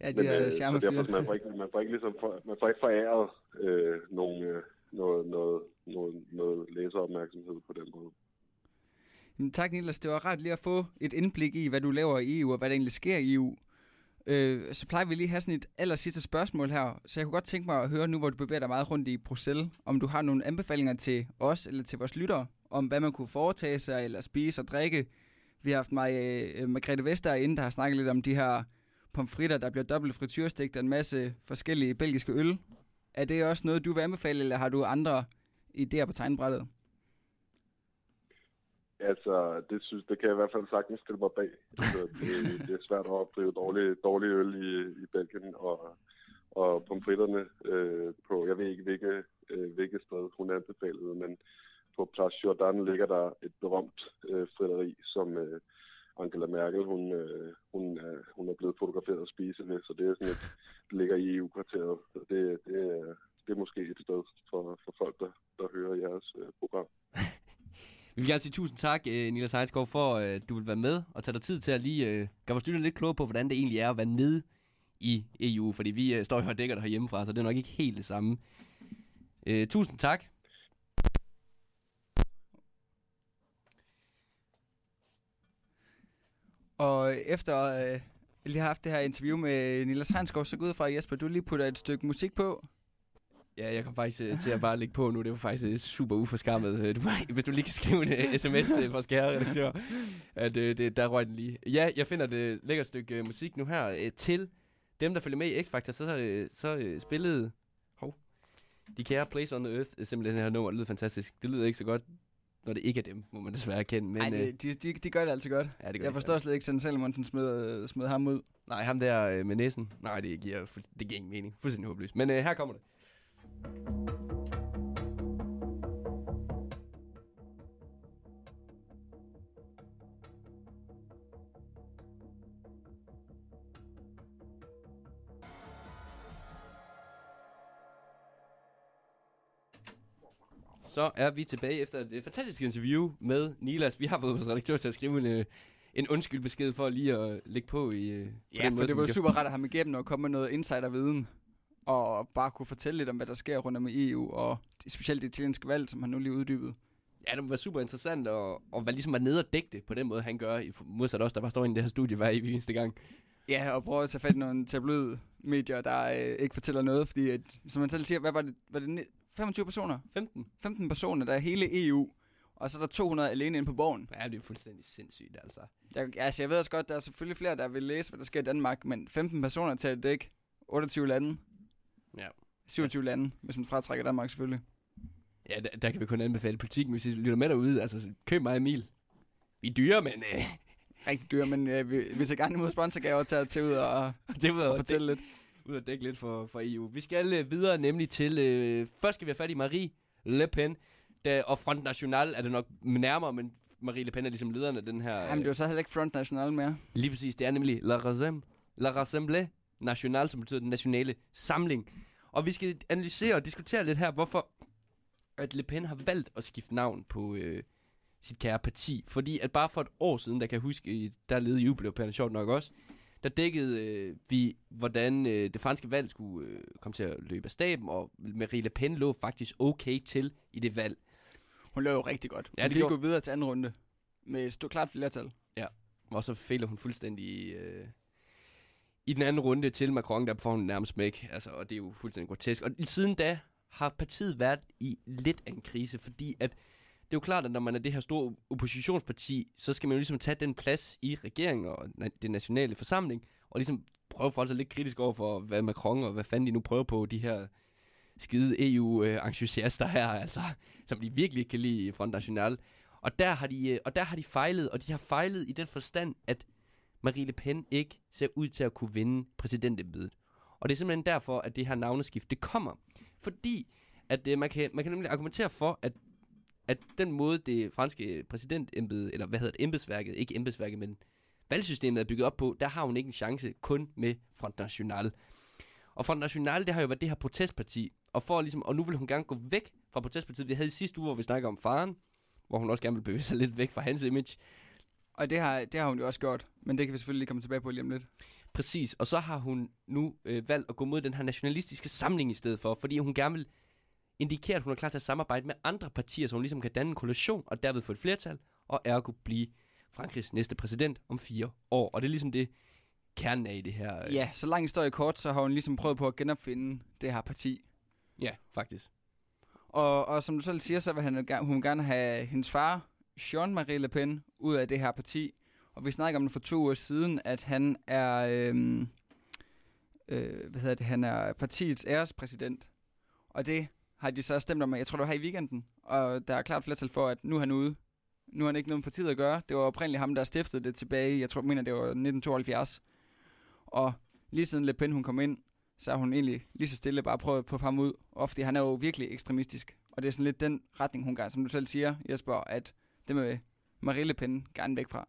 Ja, de er øh, så derfor, man får ikke, man får ikke, ligesom for, man får ikke foræret øh, nogle, øh, noget, noget, noget, noget læseropmærksomhed på den måde. Jamen, tak, Niels. Det var ret lige at få et indblik i, hvad du laver i EU, og hvad der egentlig sker i EU. Øh, så plejer vi lige at have sådan et aller sidste spørgsmål her. Så jeg kunne godt tænke mig at høre nu, hvor du bevæger dig meget rundt i Bruxelles, om du har nogle anbefalinger til os eller til vores lyttere, om hvad man kunne foretage sig eller spise og drikke. Vi har haft mig, øh, Margrethe Vester inde, der har snakket lidt om de her pomfritter, der bliver dobbelt frityrestegt og en masse forskellige belgiske øl. Er det også noget, du vil anbefale, eller har du andre idéer på tegnbrættet? Altså, det, synes, det kan jeg i hvert fald sagtens stille mig bag. Altså, det, det er svært at opdrive dårlig, dårlig øl i, i Belgien, og, og pomfritterne øh, på, jeg ved ikke, hvilke, øh, hvilke sted hun anbefalede, men på Place Jordan ligger der et berømt øh, fritteri, som øh, Angela Merkel, hun, øh, hun, er, hun er blevet fotograferet og spise med, så det er sådan et, det ligger i EU-kvarteret. Så det, det, er, det er måske et sted for, for folk, der, der hører jeres øh, program. Vi vil gerne sige tusind tak, øh, Nila Sejnskov, for øh, at du vil være med og tage dig tid til at lige øh, gøre vores lytter lidt klogere på, hvordan det egentlig er at være nede i EU, fordi vi øh, står jo og dækker det herhjemmefra, så det er nok ikke helt det samme. Øh, tusind tak. Og efter øh, lige har haft det her interview med Niels Hanskov, så går ud fra, Jesper, du lige putter et stykke musik på. Ja, jeg kom faktisk øh, til at bare lægge på nu. Det var faktisk øh, super uforskammet. Øh, du, hvis du lige kan skrive en øh, sms øh, fra skæreredaktør, at øh, det, der røg den lige. Ja, jeg finder det lækkert stykke øh, musik nu her øh, til dem, der følger med i X-Factor. Så, øh, så øh, spillede hov, de kære Place on the Earth uh, simpelthen det her nummer. Det lyder fantastisk. Det lyder ikke så godt, når det ikke er dem, må man desværre kende. Men, Nej, de, de, de, gør det altid godt. Ja, det gør jeg forstår slet ikke, at Salomonsen smed, smed ham ud. Nej, ham der øh, med næsen. Nej, det giver, det giver ingen mening. Fuldstændig håbløst. Men øh, her kommer det. Så er vi tilbage efter et fantastisk interview med Nilas. Vi har fået vores redaktør til at skrive en, øh, en undskyld besked for lige at lægge på i øh, på Ja, den for måde, det var vi super rart at have med igennem og komme med noget insiderviden. Og bare kunne fortælle lidt om, hvad der sker rundt om i EU, og specielt det italienske valg, som han nu lige uddybet. Ja, det var super interessant, og, og var ligesom var nede og dække det på den måde, han gør, i modsat os, der bare står inde i det her studie hver eneste gang. Ja, og prøve at tage fat i nogle tabloid medier, der øh, ikke fortæller noget, fordi, at, som man selv siger, hvad var det, var det 25 personer? 15. 15 personer, der er hele EU, og så er der 200 alene inde på borgen. Ja, det er fuldstændig sindssygt, altså. Jeg, altså, jeg ved også godt, der er selvfølgelig flere, der vil læse, hvad der sker i Danmark, men 15 personer til at dække 28 lande. Ja. 27 ja. lande, hvis man fratrækker Danmark selvfølgelig. Ja, der, der kan vi kun anbefale politikken, hvis I lytter med derude. Altså, køb mig Emil. Vi er dyre, men øh, Rigtig dyr, men øh, vi, vi tager gerne imod sponsorgaver til at tage ud og, det var og fortælle lidt. Ud og dække lidt for, for EU. Vi skal øh, videre nemlig til... Øh, først skal vi have fat i Marie Le Pen. Der, og Front National er det nok nærmere, men Marie Le Pen er ligesom lederen af den her... Jamen, det er jo så heller ikke Front National mere. Lige præcis, det er nemlig La, Rassem, La Rassemblée Nationale, som betyder den nationale samling. Og vi skal analysere og diskutere lidt her, hvorfor at Le Pen har valgt at skifte navn på øh, sit kære parti. Fordi at bare for et år siden, der kan jeg huske, der ledede jubeleuropæerne sjovt nok også, der dækkede øh, vi, hvordan øh, det franske valg skulle øh, komme til at løbe af staben, og Marie Le Pen lå faktisk okay til i det valg. Hun løb jo rigtig godt. Ja, ja, det gjorde- gå videre til anden runde med et stort klart flertal. Og så fejler hun fuldstændig i, øh, i den anden runde til Macron, der får hun nærmest smæk. Altså, og det er jo fuldstændig grotesk. Og siden da har partiet været i lidt af en krise, fordi at det er jo klart, at når man er det her store oppositionsparti, så skal man jo ligesom tage den plads i regeringen og den nationale forsamling, og ligesom prøve at forholde sig lidt kritisk over for, hvad Macron og hvad fanden de nu prøver på, de her skide EU-entusiaster øh, her, altså, som de virkelig ikke kan lide i Front National. Og der, har de, øh, og der har de fejlet, og de har fejlet i den forstand, at Marie Le Pen ikke ser ud til at kunne vinde præsidentembedet. Og det er simpelthen derfor, at det her navneskift, det kommer. Fordi, at øh, man, kan, man kan nemlig argumentere for, at, at den måde, det franske præsidentembede, eller hvad hedder det, embedsværket, ikke embedsværket, men valgsystemet er bygget op på, der har hun ikke en chance kun med Front National. Og Front National, det har jo været det her protestparti, og, for ligesom, og nu vil hun gerne gå væk fra protestpartiet. Vi havde i sidste uge, hvor vi snakker om faren, hvor hun også gerne vil bevæge sig lidt væk fra hans image. Og det har, det har hun jo også gjort, men det kan vi selvfølgelig lige komme tilbage på lige om lidt. Præcis, og så har hun nu øh, valgt at gå mod den her nationalistiske samling i stedet for, fordi hun gerne vil indikere, at hun er klar til at samarbejde med andre partier, så hun ligesom kan danne en koalition, og derved få et flertal, og ergo blive Frankrigs næste præsident om fire år. Og det er ligesom det kernen af i det her. øh, Ja, så lang historie kort, så har hun ligesom prøvet på at genopfinde det her parti. ja, faktisk. Og, og som du selv siger, så vil han, gerne- hun gerne have hendes far, Jean-Marie Le Pen, ud af det her parti. Og vi snakker om det for to uger siden, at han er, øhm, øh, hvad hedder det, han er partiets ærespræsident. Og det har de så stemt om, jeg tror det var her i weekenden. Og der er klart flertal for, at nu er han ude. Nu har han ikke noget med partiet at gøre. Det var oprindeligt ham, der stiftede det tilbage, jeg tror, jeg mener, det var 1972. Og lige siden Le Pen hun kom ind, så har hun egentlig lige så stille bare prøvet på ham ud. Og fordi han er jo virkelig ekstremistisk. Og det er sådan lidt den retning, hun gerne, som du selv siger, Jesper, at det med Marie Le Pen gerne væk fra.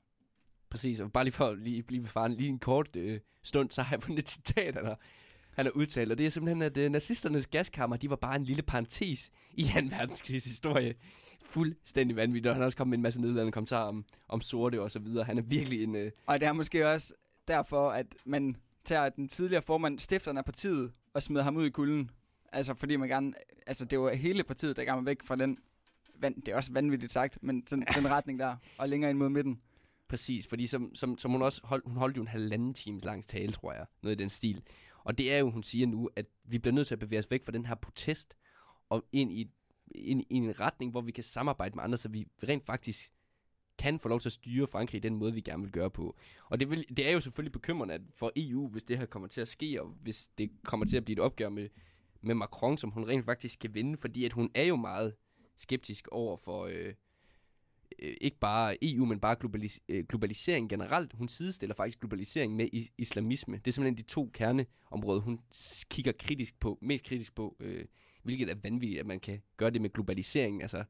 Præcis, og bare lige for at lige blive ved faren lige en kort øh, stund, så har jeg fundet et citat, af dig, han har udtalt, og det er simpelthen, at øh, nazisternes gaskammer, de var bare en lille parentes i 2. verdenskrigs historie. Fuldstændig vanvittigt, og han har også kommet med en masse nedladende kommentarer om, om sorte og så videre. Han er virkelig en... Øh, Og det er måske også derfor, at man tager den tidligere formand, stifteren af partiet, og smider ham ud i kulden. Altså, fordi man gerne... Altså, det var hele partiet, der gerne væk fra den... Det er også vanvittigt sagt, men den, den retning der, og længere ind mod midten. Præcis, fordi som, som, som hun også holdt, hun holdt jo en halvanden times lang tale, tror jeg, noget i den stil. Og det er jo, hun siger nu, at vi bliver nødt til at bevæge os væk fra den her protest, og ind i, ind i en retning, hvor vi kan samarbejde med andre, så vi rent faktisk kan få lov til at styre Frankrig i den måde, vi gerne vil gøre på. Og det, vil, det er jo selvfølgelig bekymrende at for EU, hvis det her kommer til at ske, og hvis det kommer til at blive et opgør med, med Macron, som hun rent faktisk kan vinde, fordi at hun er jo meget skeptisk over for... Øh, øh, ikke bare EU, men bare globalis- øh, globalisering generelt. Hun sidestiller faktisk globalisering med is- islamisme. Det er simpelthen de to kerneområder, hun kigger kritisk på, mest kritisk på, øh, hvilket er vanvittigt, at man kan gøre det med globalisering. Altså,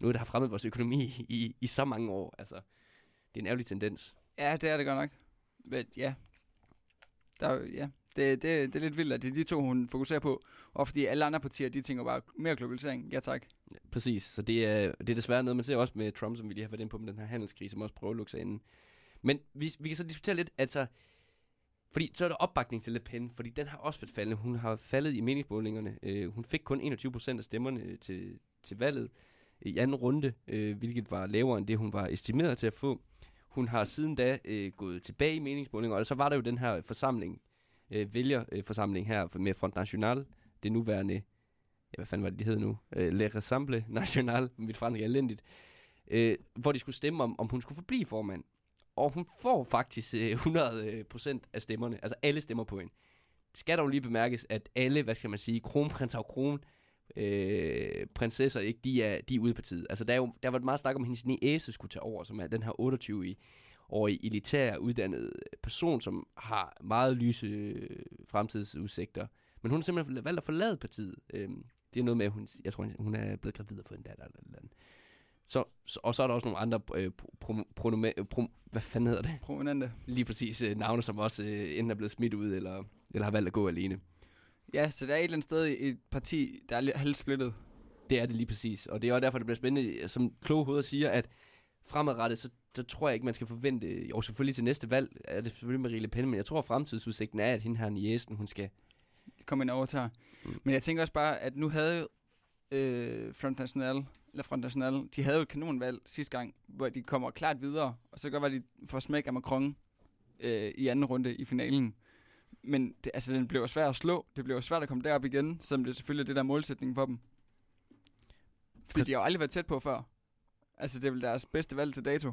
noget, der har fremmet vores økonomi i, i så mange år. Altså, det er en ærgerlig tendens. Ja, det er det godt nok. Men ja, der, ja. Det, det, det er lidt vildt, at det er de to, hun fokuserer på. Og fordi alle andre partier, de tænker bare mere globalisering. Ja tak. Præcis, så det er, det er desværre noget, man ser også med Trump, som vi lige har været inde på med den her handelskrise, som også prøver at lukke sig inden. Men vi, vi kan så diskutere lidt, altså, fordi så er der opbakning til Le Pen, fordi den har også været faldende. Hun har faldet i meningsmålingerne. Øh, hun fik kun 21 procent af stemmerne øh, til, til valget øh, i anden runde, øh, hvilket var lavere end det, hun var estimeret til at få. Hun har siden da øh, gået tilbage i meningsmålinger, og så var der jo den her forsamling, øh, vælgerforsamling her med Front National, det nuværende ja, hvad fanden var det, de hed nu? Øh, Le Rassemble National, mit fransk er elendigt, øh, hvor de skulle stemme om, om hun skulle forblive formand. Og hun får faktisk øh, 100% øh, af stemmerne, altså alle stemmer på hende. Det skal dog lige bemærkes, at alle, hvad skal man sige, kronprins og kron, øh, prinsesser, ikke, de er, de er ude på tid. Altså, der, er jo, der var meget snak om, at hendes niæse skulle tage over, som er den her 28 årige elitær uddannet person, som har meget lyse øh, fremtidsudsigter. Men hun har simpelthen valgt at forlade partiet. Øhm, det er noget med, at hun, jeg tror, hun er blevet gravid og fået en datter. Eller, eller andet. Så, så, og så er der også nogle andre øh, pro, pro, hvad fanden hedder det? Prominente. Lige præcis øh, navne, som også øh, enten er blevet smidt ud, eller, eller har valgt at gå alene. Ja, så der er et eller andet sted i et parti, der er lidt halvsplittet. Det er det lige præcis. Og det er også derfor, det bliver spændende, som kloge hoveder siger, at fremadrettet, så, så tror jeg ikke, man skal forvente, jo selvfølgelig til næste valg, er det selvfølgelig Marie Le Pen, men jeg tror, at fremtidsudsigten er, at hende her Niesen, hun skal komme ind og overtager. Mm. Men jeg tænker også bare, at nu havde øh, Front National, eller Front National, de havde jo et kanonvalg sidste gang, hvor de kommer klart videre, og så gør det, de får smæk af Macron øh, i anden runde i finalen. Men det, altså, den blev svært at slå. Det blev svært at komme derop igen, selvom det selvfølgelig er det der målsætning for dem. Fordi de har jo aldrig været tæt på før. Altså, det er vel deres bedste valg til dato.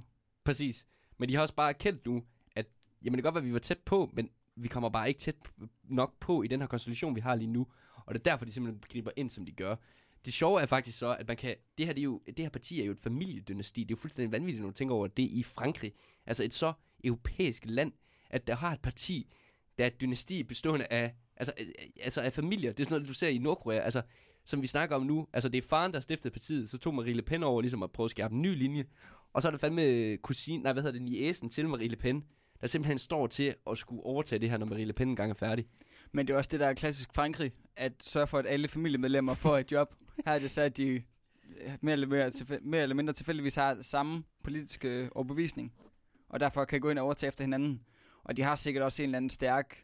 Præcis. Men de har også bare erkendt nu, at jamen det kan godt være, at vi var tæt på, men vi kommer bare ikke tæt nok på i den her konstellation, vi har lige nu. Og det er derfor, de simpelthen griber ind, som de gør. Det sjove er faktisk så, at man kan, det her, det, er jo, det her parti er jo et familiedynasti. Det er jo fuldstændig vanvittigt, når du tænker over det i Frankrig. Altså et så europæisk land, at der har et parti, der er et dynasti bestående af, altså, øh, altså af familier. Det er sådan noget, du ser i Nordkorea. Altså, som vi snakker om nu. Altså det er faren, der stiftede partiet. Så tog Marie Le Pen over ligesom at prøve at skærpe en ny linje. Og så er det fandme kusine, nej hvad hedder det, niæsen til Marie Le Pen, der simpelthen står til at skulle overtage det her, når Marie Le Pen engang er færdig. Men det er også det, der er klassisk Frankrig, at sørge for, at alle familiemedlemmer får et job. Her er det så, at de øh, mere eller, mere, mere eller mindre tilfældigvis har samme politiske overbevisning, og derfor kan gå ind og overtage efter hinanden. Og de har sikkert også en eller anden stærk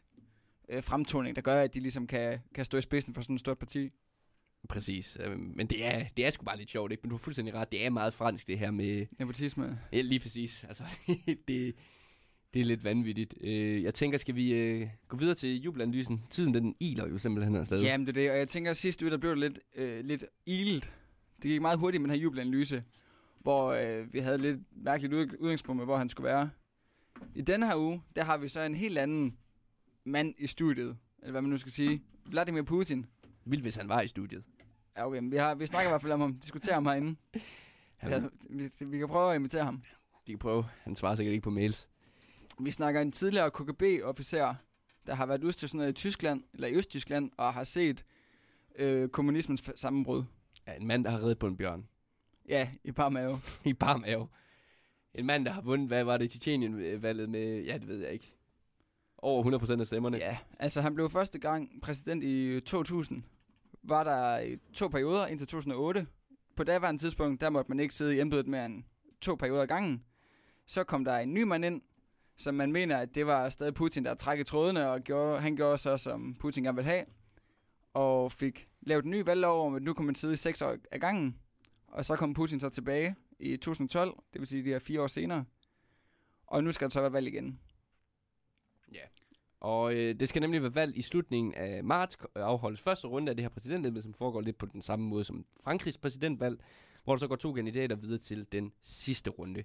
øh, fremtoning, der gør, at de ligesom kan, kan stå i spidsen for sådan et stort parti. Præcis. Øh, Men det er, det er sgu bare lidt sjovt, ikke? Men du har fuldstændig ret. Det er meget fransk, det her med... Nepotisme. Ja, lige præcis. Altså, det, det er lidt vanvittigt. Øh, Jeg tænker, skal vi øh, gå videre til jubelanalysen? Tiden, den iler jo simpelthen afsted. Jamen det er det, og jeg tænker, at sidste uge, der blev det lidt, øh, lidt ilet. Det gik meget hurtigt med den her jubelanalyse, hvor øh, vi havde lidt mærkeligt ud- udgangspunkt med, hvor han skulle være. I denne her uge, der har vi så en helt anden mand i studiet, eller hvad man nu skal sige. Vladimir Putin. Vildt, hvis han var i studiet. Ja, okay, men vi, har, vi snakker i hvert fald om ham, diskuterer ham herinde. Han, Ja, vi, vi kan prøve at invitere ham. De kan prøve. Han svarer sikkert ikke på mails. Vi snakker en tidligere KGB-officer, der har været udstationeret i Tyskland, eller i Østtyskland, og har set øh, kommunismens sammenbrud. Ja, en mand, der har reddet på en bjørn. Ja, i Parmao. I bare mave. En mand, der har vundet, hvad var det, Tjetjenien-valget med, ja, det ved jeg ikke. Over 100% af stemmerne. Ja, altså han blev første gang præsident i 2000. Var der to perioder indtil 2008. På daværende tidspunkt, der måtte man ikke sidde i embedet mere end to perioder ad gangen. Så kom der en ny mand ind, som man mener, at det var stadig Putin, der trak i trådene, og gjorde, han gjorde så, som Putin gerne ville have. Og fik lavet en ny valglov om, at nu kunne man sidde i seks år ad gangen. Og så kom Putin så tilbage i 2012, det vil sige de her fire år senere. Og nu skal der så være valg igen. Og øh, det skal nemlig være valg i slutningen af marts, afholdes første runde af det her præsidentvalg, som foregår lidt på den samme måde som Frankrigs præsidentvalg, hvor der så går to kandidater videre til den sidste runde.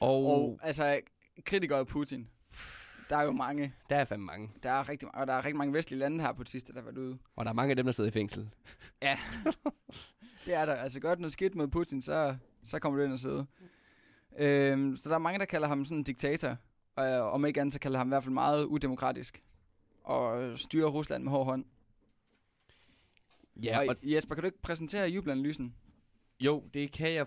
Og, Og altså, kritikere af Putin. Der er jo mange. der er fandme mange. Der er rigtig, og der er rigtig mange vestlige lande her på det sidste, der har været ude. Og der er mange af dem, der sidder i fængsel. Det er der. Altså, godt noget skidt mod Putin, så, så kommer du ind og sidde. Øhm, så der er mange, der kalder ham sådan en diktator. Øh, om ikke andet, så kalder ham i hvert fald meget udemokratisk. Og øh, styrer Rusland med hård hånd. Ja, og og Jesper, kan du ikke præsentere jubelanalysen? jo, det kan jeg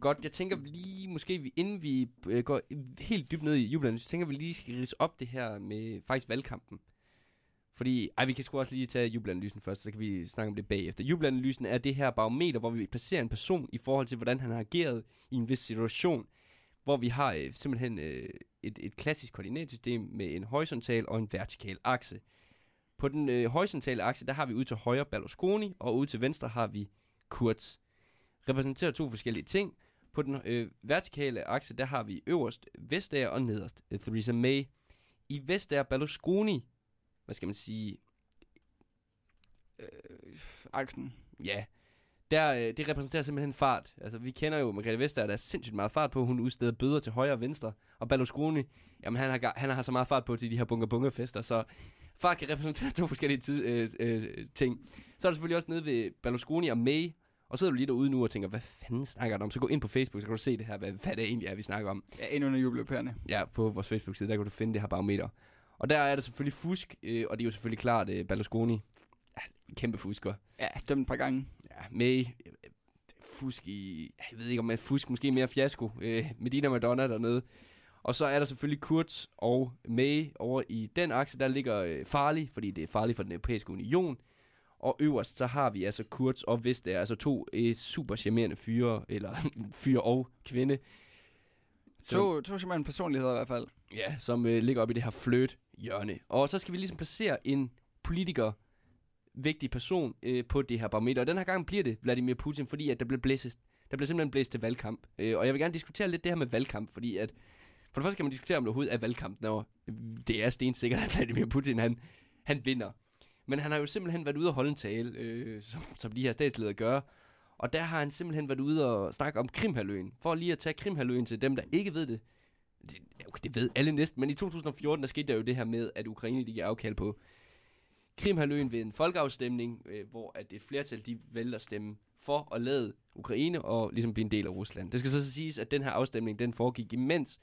godt. Jeg tænker lige, måske vi, inden vi øh, går helt dybt ned i jubelen, så tænker vi lige skal rise op det her med faktisk valgkampen. Fordi, ej, vi kan sgu også lige tage jubelanalysen først, så kan vi snakke om det bagefter. Jubelanalysen er det her barometer, hvor vi placerer en person i forhold til, hvordan han har ageret i en vis situation, hvor vi har øh, simpelthen øh, et, et klassisk koordinatsystem med en horisontal og en vertikal akse. På den øh, horisontale akse, der har vi ud til højre Berlusconi, og ud til venstre har vi Kurz. Repræsenterer to forskellige ting. På den øh, vertikale akse, der har vi øverst Vestager og nederst øh, Theresa May. I Vestager Berlusconi, hvad skal man sige, Øh, aksen. ja, der, øh, det repræsenterer simpelthen fart. Altså, vi kender jo Margrethe Vestager, der er sindssygt meget fart på. Hun udsteder bøder til højre og venstre. Og Berlusconi, jamen han har, han har så meget fart på til de her bunker bunker fester, så fart kan repræsentere to forskellige tid, øh, øh, ting. Så er der selvfølgelig også nede ved Berlusconi og May, og så sidder du lige derude nu og tænker, hvad fanden snakker du om? Så gå ind på Facebook, så kan du se det her, hvad, hvad det egentlig er, vi snakker om. Ja, ind under jubelopærende. Ja, på vores Facebook-side, der kan du finde det her barometer. Og der er der selvfølgelig fusk, øh, og det er jo selvfølgelig klart øh, Berlusconi. Ja, kæmpe fusker. Ja, dømt et par gange. Med fusk i, jeg ved ikke om man fusk, måske mere fiasko. Øh, Medina Madonna dernede. Og så er der selvfølgelig Kurz og May over i den akse, der ligger øh, farlig, fordi det er farligt for den europæiske union. Og øverst, så har vi altså Kurz og Vestager, altså to øh, super charmerende fyre, eller fyre og kvinde. som- To, to simpelthen personligheder i hvert fald. Ja, som øh, ligger oppe i det her fløt hjørne. Og så skal vi ligesom placere en politiker, vigtig person øh, på det her barometer. Og den her gang bliver det Vladimir Putin, fordi at der bliver blæst, der bliver simpelthen blæst til valgkamp. Øh, og jeg vil gerne diskutere lidt det her med valgkamp, fordi at for det første kan man diskutere, om det overhovedet er valgkamp, når det er stensikkert, at Vladimir Putin han, han vinder. Men han har jo simpelthen været ude og holde en tale, øh, som, som de her statsledere gør. Og der har han simpelthen været ude og snakke om Krimhaløen. For lige at tage Krimhaløen til dem, der ikke ved det. Det, okay, det ved alle næsten, men i 2014, der skete der jo det her med, at Ukraine de gav afkald på Krimhaløen ved en folkeafstemning, øh, hvor at et flertal de vælger at stemme for at lade Ukraine og ligesom blive en del af Rusland. Det skal så siges, at den her afstemning, den foregik imens,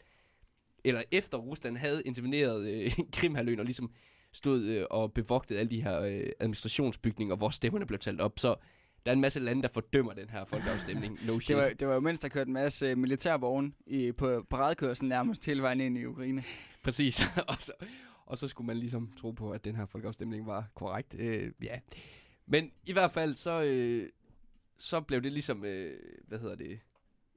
eller efter Rusland havde interveneret øh, Krimhaløen og ligesom stod øh, og bevogtede alle de her øh, administrationsbygninger, hvor stemmerne blev talt op. Så der er en masse lande, der fordømmer den her folkeafstemning. No shit. Det var, det var jo mens der kørte en masse øh, militærvogne i, på paradekørselen nærmest hele vejen ind i Ukraine. Præcis. og, så, og så skulle man ligesom tro på, at den her folkeafstemning var korrekt. Øh, ja. Men i hvert fald, så, øh, så blev det ligesom, øh, hvad hedder det,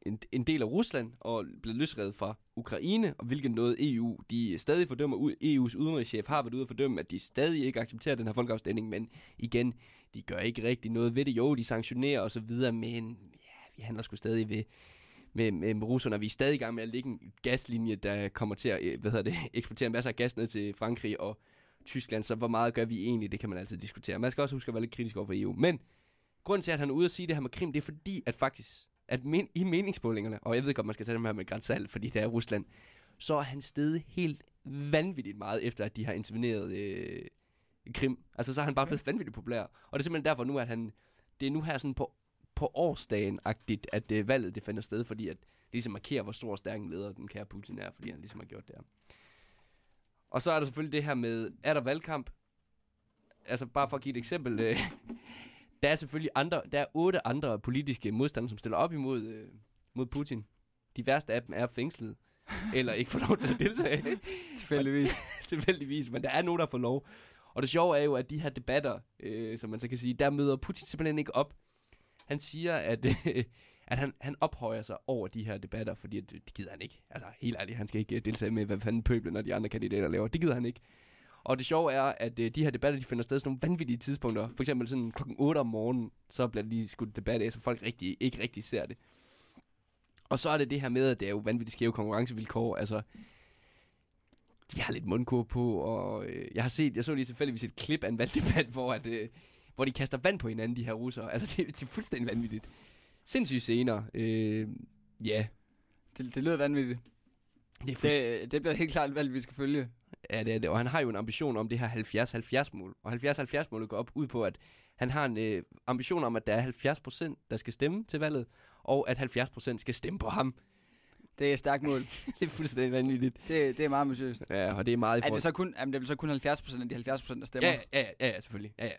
en, en del af Rusland, og blev løsredet fra Ukraine, og hvilket noget EU, de stadig fordømmer, EU's udenrigschef har været ude at fordømme, at de stadig ikke accepterer den her folkeafstemning, men igen, de gør ikke rigtig noget ved det. Jo, de sanktionerer og så videre, men ja, vi handler sgu stadig ved, med, med, med russerne. Vi er stadig i gang med at lægge en gaslinje, der kommer til at øh, hvad hedder det, eksportere masser af gas ned til Frankrig og Tyskland. Så hvor meget gør vi egentlig, det kan man altid diskutere. Man skal også huske at være lidt kritisk over for EU. Men grunden til, at han er ude at sige det her med Krim, det er fordi, at faktisk, at men, i meningsmålingerne, og jeg ved godt, man skal tage dem her med grænsalt, fordi det er Rusland, så er han stedet helt vanvittigt meget, efter at de har interveneret øh, Krim. Altså, så er han bare blevet vanvittigt populær. Og det er simpelthen derfor nu, at han, det er nu her sådan på på årsdagen-agtigt, at øh, valget det finder sted, fordi at det ligesom markerer, hvor stor og stærk en leder den kære Putin er, fordi han ligesom har gjort det her. Og så er der selvfølgelig det her med, er der valgkamp? Altså bare for at give et eksempel, øh, der er selvfølgelig andre, der er otte andre politiske modstandere, som stiller op imod øh, mod Putin. De værste af dem er fængslet, eller ikke får lov til at deltage, Tilfældigvis. tilfældigvis, men der er nogen, der får lov. Og det sjove er jo, at de her debatter, øh, som man så kan sige, der møder Putin simpelthen ikke op. Han siger, at, øh, at han, han ophøjer sig over de her debatter, fordi det, det gider han ikke. Altså helt ærligt, han skal ikke øh, deltage med, hvad fanden pøblen og de andre kandidater laver. Det gider han ikke. Og det sjove er, at øh, de her debatter, de finder sted sådan nogle vanvittige tidspunkter. For eksempel sådan klokken 8 om morgenen, så bliver der lige skudt debat af, så folk rigtig, ikke rigtig ser det. Og så er det det her med, at det er jo vanvittigt skæve konkurrencevilkår. Altså, de har lidt mundkur på, og øh, jeg har set, jeg så lige tilfældigvis et klip af en valgdebat, hvor, at, øh, hvor de kaster vand på hinanden, de her russere. Altså, det, det er fuldstændig vanvittigt. Sindssygt scener. Øh, ja, Det, det lyder vanvittigt. det fuldstændig... Det, det bliver helt klart et valg, vi skal følge. Ja, det er det. Og han har jo en ambition om det her 70-70-mål. Og 70-70-målet går op ud på, at han har en øh, ambition om, at der er 70%, der skal stemme til valget, og at 70% skal stemme på ham. Det er et stærkt mål. det er fuldstændig vanvittigt. Det, det er meget ambitiøst. Ja, og det er meget Er det så kun, jamen, det er vel så kun 70% af de 70%, der stemmer? Ja, ja, ja, ja, selvfølgelig. Ja, ja.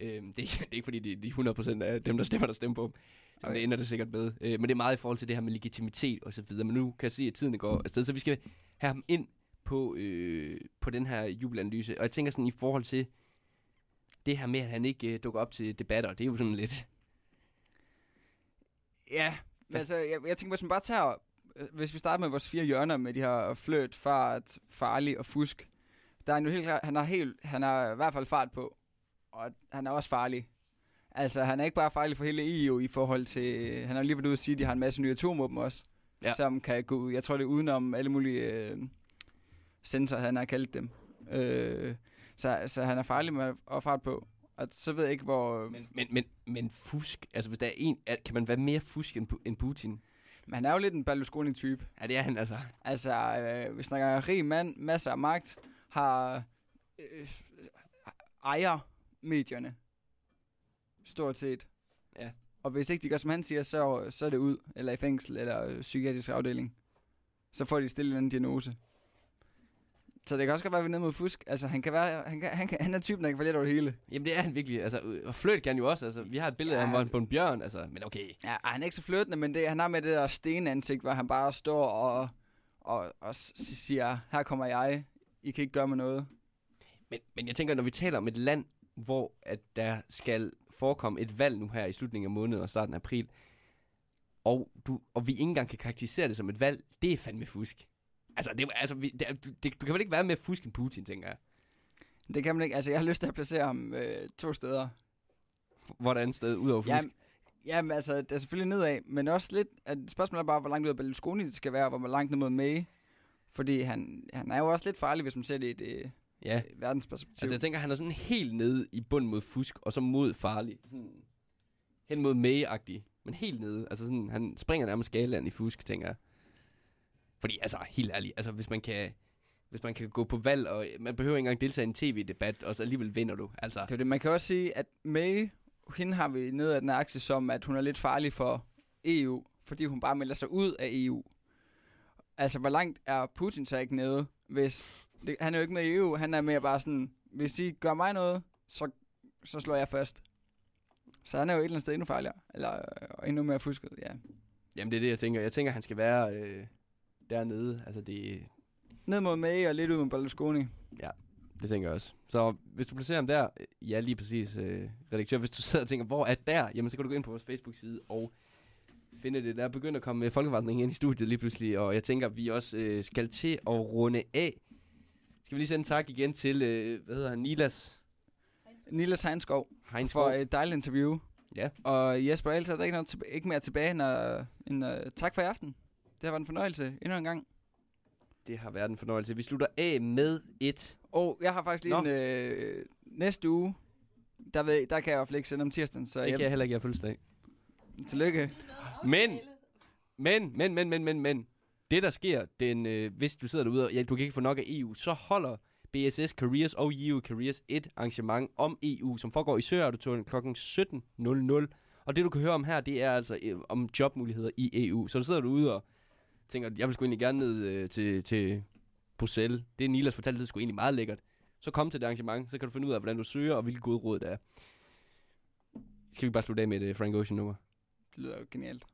Øhm, det, er, det er ikke fordi, er de 100% af dem, der stemmer, der stemmer på dem. Okay. Okay. Det ender det sikkert med. Øh, men det er meget i forhold til det her med legitimitet og så videre. Men nu kan jeg se, at tiden går afsted, så vi skal have ham ind på, øh, på den her jubelanalyse. Og jeg tænker sådan i forhold til det her med, at han ikke øh, dukker op til debatter, det er jo sådan lidt... Ja, men altså, jeg, jeg tænker, hvis man bare tager, øh, hvis vi starter med vores fire hjørner med de her fløt, fart, farlig og fusk, der er han jo helt klart, han har, helt, han har i hvert fald fart på, og han er også farlig. Altså, han er ikke bare farlig for hele EU i forhold til, han har lige været ude at sige, at de har en masse nye atomvåben også, Ja. som kan gå ud, jeg tror det er udenom alle mulige øh, sensorer, han har kaldt dem. Øh, så, så han er farlig med at fart på. Og så ved jeg ikke, hvor... Men, men, men, men fusk, altså hvis der er en, kan man være mere fusk end, end Putin? Men han er jo lidt en Berlusconi-type. Ja, det er han altså. Altså, øh, vi snakker rig mand, masser af magt, har øh, ejer medierne. Stort set. Ja. Og hvis ikke de gør, som han siger, så, så er det ud, eller i fængsel, eller øh, psykiatrisk afdeling. Så får de stillet en anden diagnose. Så det kan også godt være, at vi er nede mod fusk. Altså, han, kan være, han, kan, han, kan, han er typen, der kan få lidt over det hele. Jamen det er han virkelig. Altså, øh, og fløjt kan han jo også. Altså, vi har et billede ja. af ham hvor han på en bjørn. Altså, men okay. Ja, han er ikke så fløtende, men det, han har med det der stenansigt, hvor han bare står og, og, og siger, her kommer jeg, I kan ikke gøre mig noget. Men, men jeg tænker, når vi taler om et land, hvor at der skal forekomme et valg nu her i slutningen af måneden og starten af april, og, du, og vi ikke engang kan karakterisere det som et valg, det er fandme fusk. Altså, det, altså vi, det, det, det, du kan vel ikke være med fusk end Putin, tænker jeg. Det kan man ikke. Altså, jeg har lyst til at placere ham øh, to steder. Hvordan sted ud over fusk? Jamen, jamen, altså, det er selvfølgelig nedad, men også lidt, at spørgsmålet er bare, hvor langt ud af Berlusconi det skal være, og hvor langt ned mod May. Fordi han, han er jo også lidt farlig, hvis man ser det i et øh, ja. verdensperspektiv. Altså, jeg tænker, han er sådan helt nede i bunden mod fusk, og så mod farlig. Sådan hen mod May-agtig, men helt nede. Altså sådan, han springer nærmest skalaen i fusk, tænker jeg. Fordi, altså, helt ærligt, altså, hvis man kan, hvis man kan gå på valg, og man behøver ikke engang deltage i en tv-debat, og så alligevel vinder du. Altså, Det er det. Man kan også sige, at May, hende har vi ned af den aktie som, at hun er lidt farlig for EU, fordi hun bare melder sig ud af EU. Altså, hvor langt er Putin så ikke nede, hvis... Det, han er jo ikke med i EU, han er mere bare sådan, hvis I gør mig noget, så, så slår jeg først. Så han er jo et eller andet sted endnu farligere, eller øh, endnu mere fusket, ja. Jamen, det er det, jeg tænker. Jeg tænker, han skal være øh, dernede. Altså, det, Ned mod May og lidt ud med Berlusconi. det tænker jeg også. Så hvis du placerer ham der, øh, ja, lige præcis, øh, redaktør, hvis du sidder og tænker, hvor er der? Jamen, så kan du gå ind på vores Facebook-side og finde det. Der er begyndt at komme folkevandring ind i studiet lige pludselig, og jeg tænker, at vi også øh, skal til at runde af. Skal vi lige sende en tak igen til, øh, hvad hedder han, Nilas Niels Heinskov Heinskov? for et dejligt interview. Ja. Og Jesper, ellers er der ikke, noget ikke mere tilbage end, uh, end uh, tak for i aften. Det har været en fornøjelse endnu en gang. Det har været en fornøjelse. Vi slutter af med et... Og jeg har faktisk lige Nå. en øh, næste uge. Der, ved, der kan jeg i hvert fald ikke sende om tirsdagen, så Det jeg, kan jeg heller ikke have fødselsdag. tillykke. Men, men, men, men, men, men, men. Det, der sker, den, øh, hvis du sidder derude, og ja, du kan ikke få nok af EU, så holder BSS Careers og EU Careers et arrangement om EU, som foregår i Søauditorien kl. 17.00. Og det, du kan høre om her, det er altså øh, om jobmuligheder i EU. Så du sidder derude og tænker, jeg vil sgu egentlig gerne ned øh, til, til Bruxelles. Det Nilas fortalte, det er sgu egentlig meget lækkert. Så kom til det arrangement, så kan du finde ud af, hvordan du søger, og hvilke gode råd der er. Skal vi bare slutte af med et øh, Frank Ocean nummer? Det lyder jo genialt.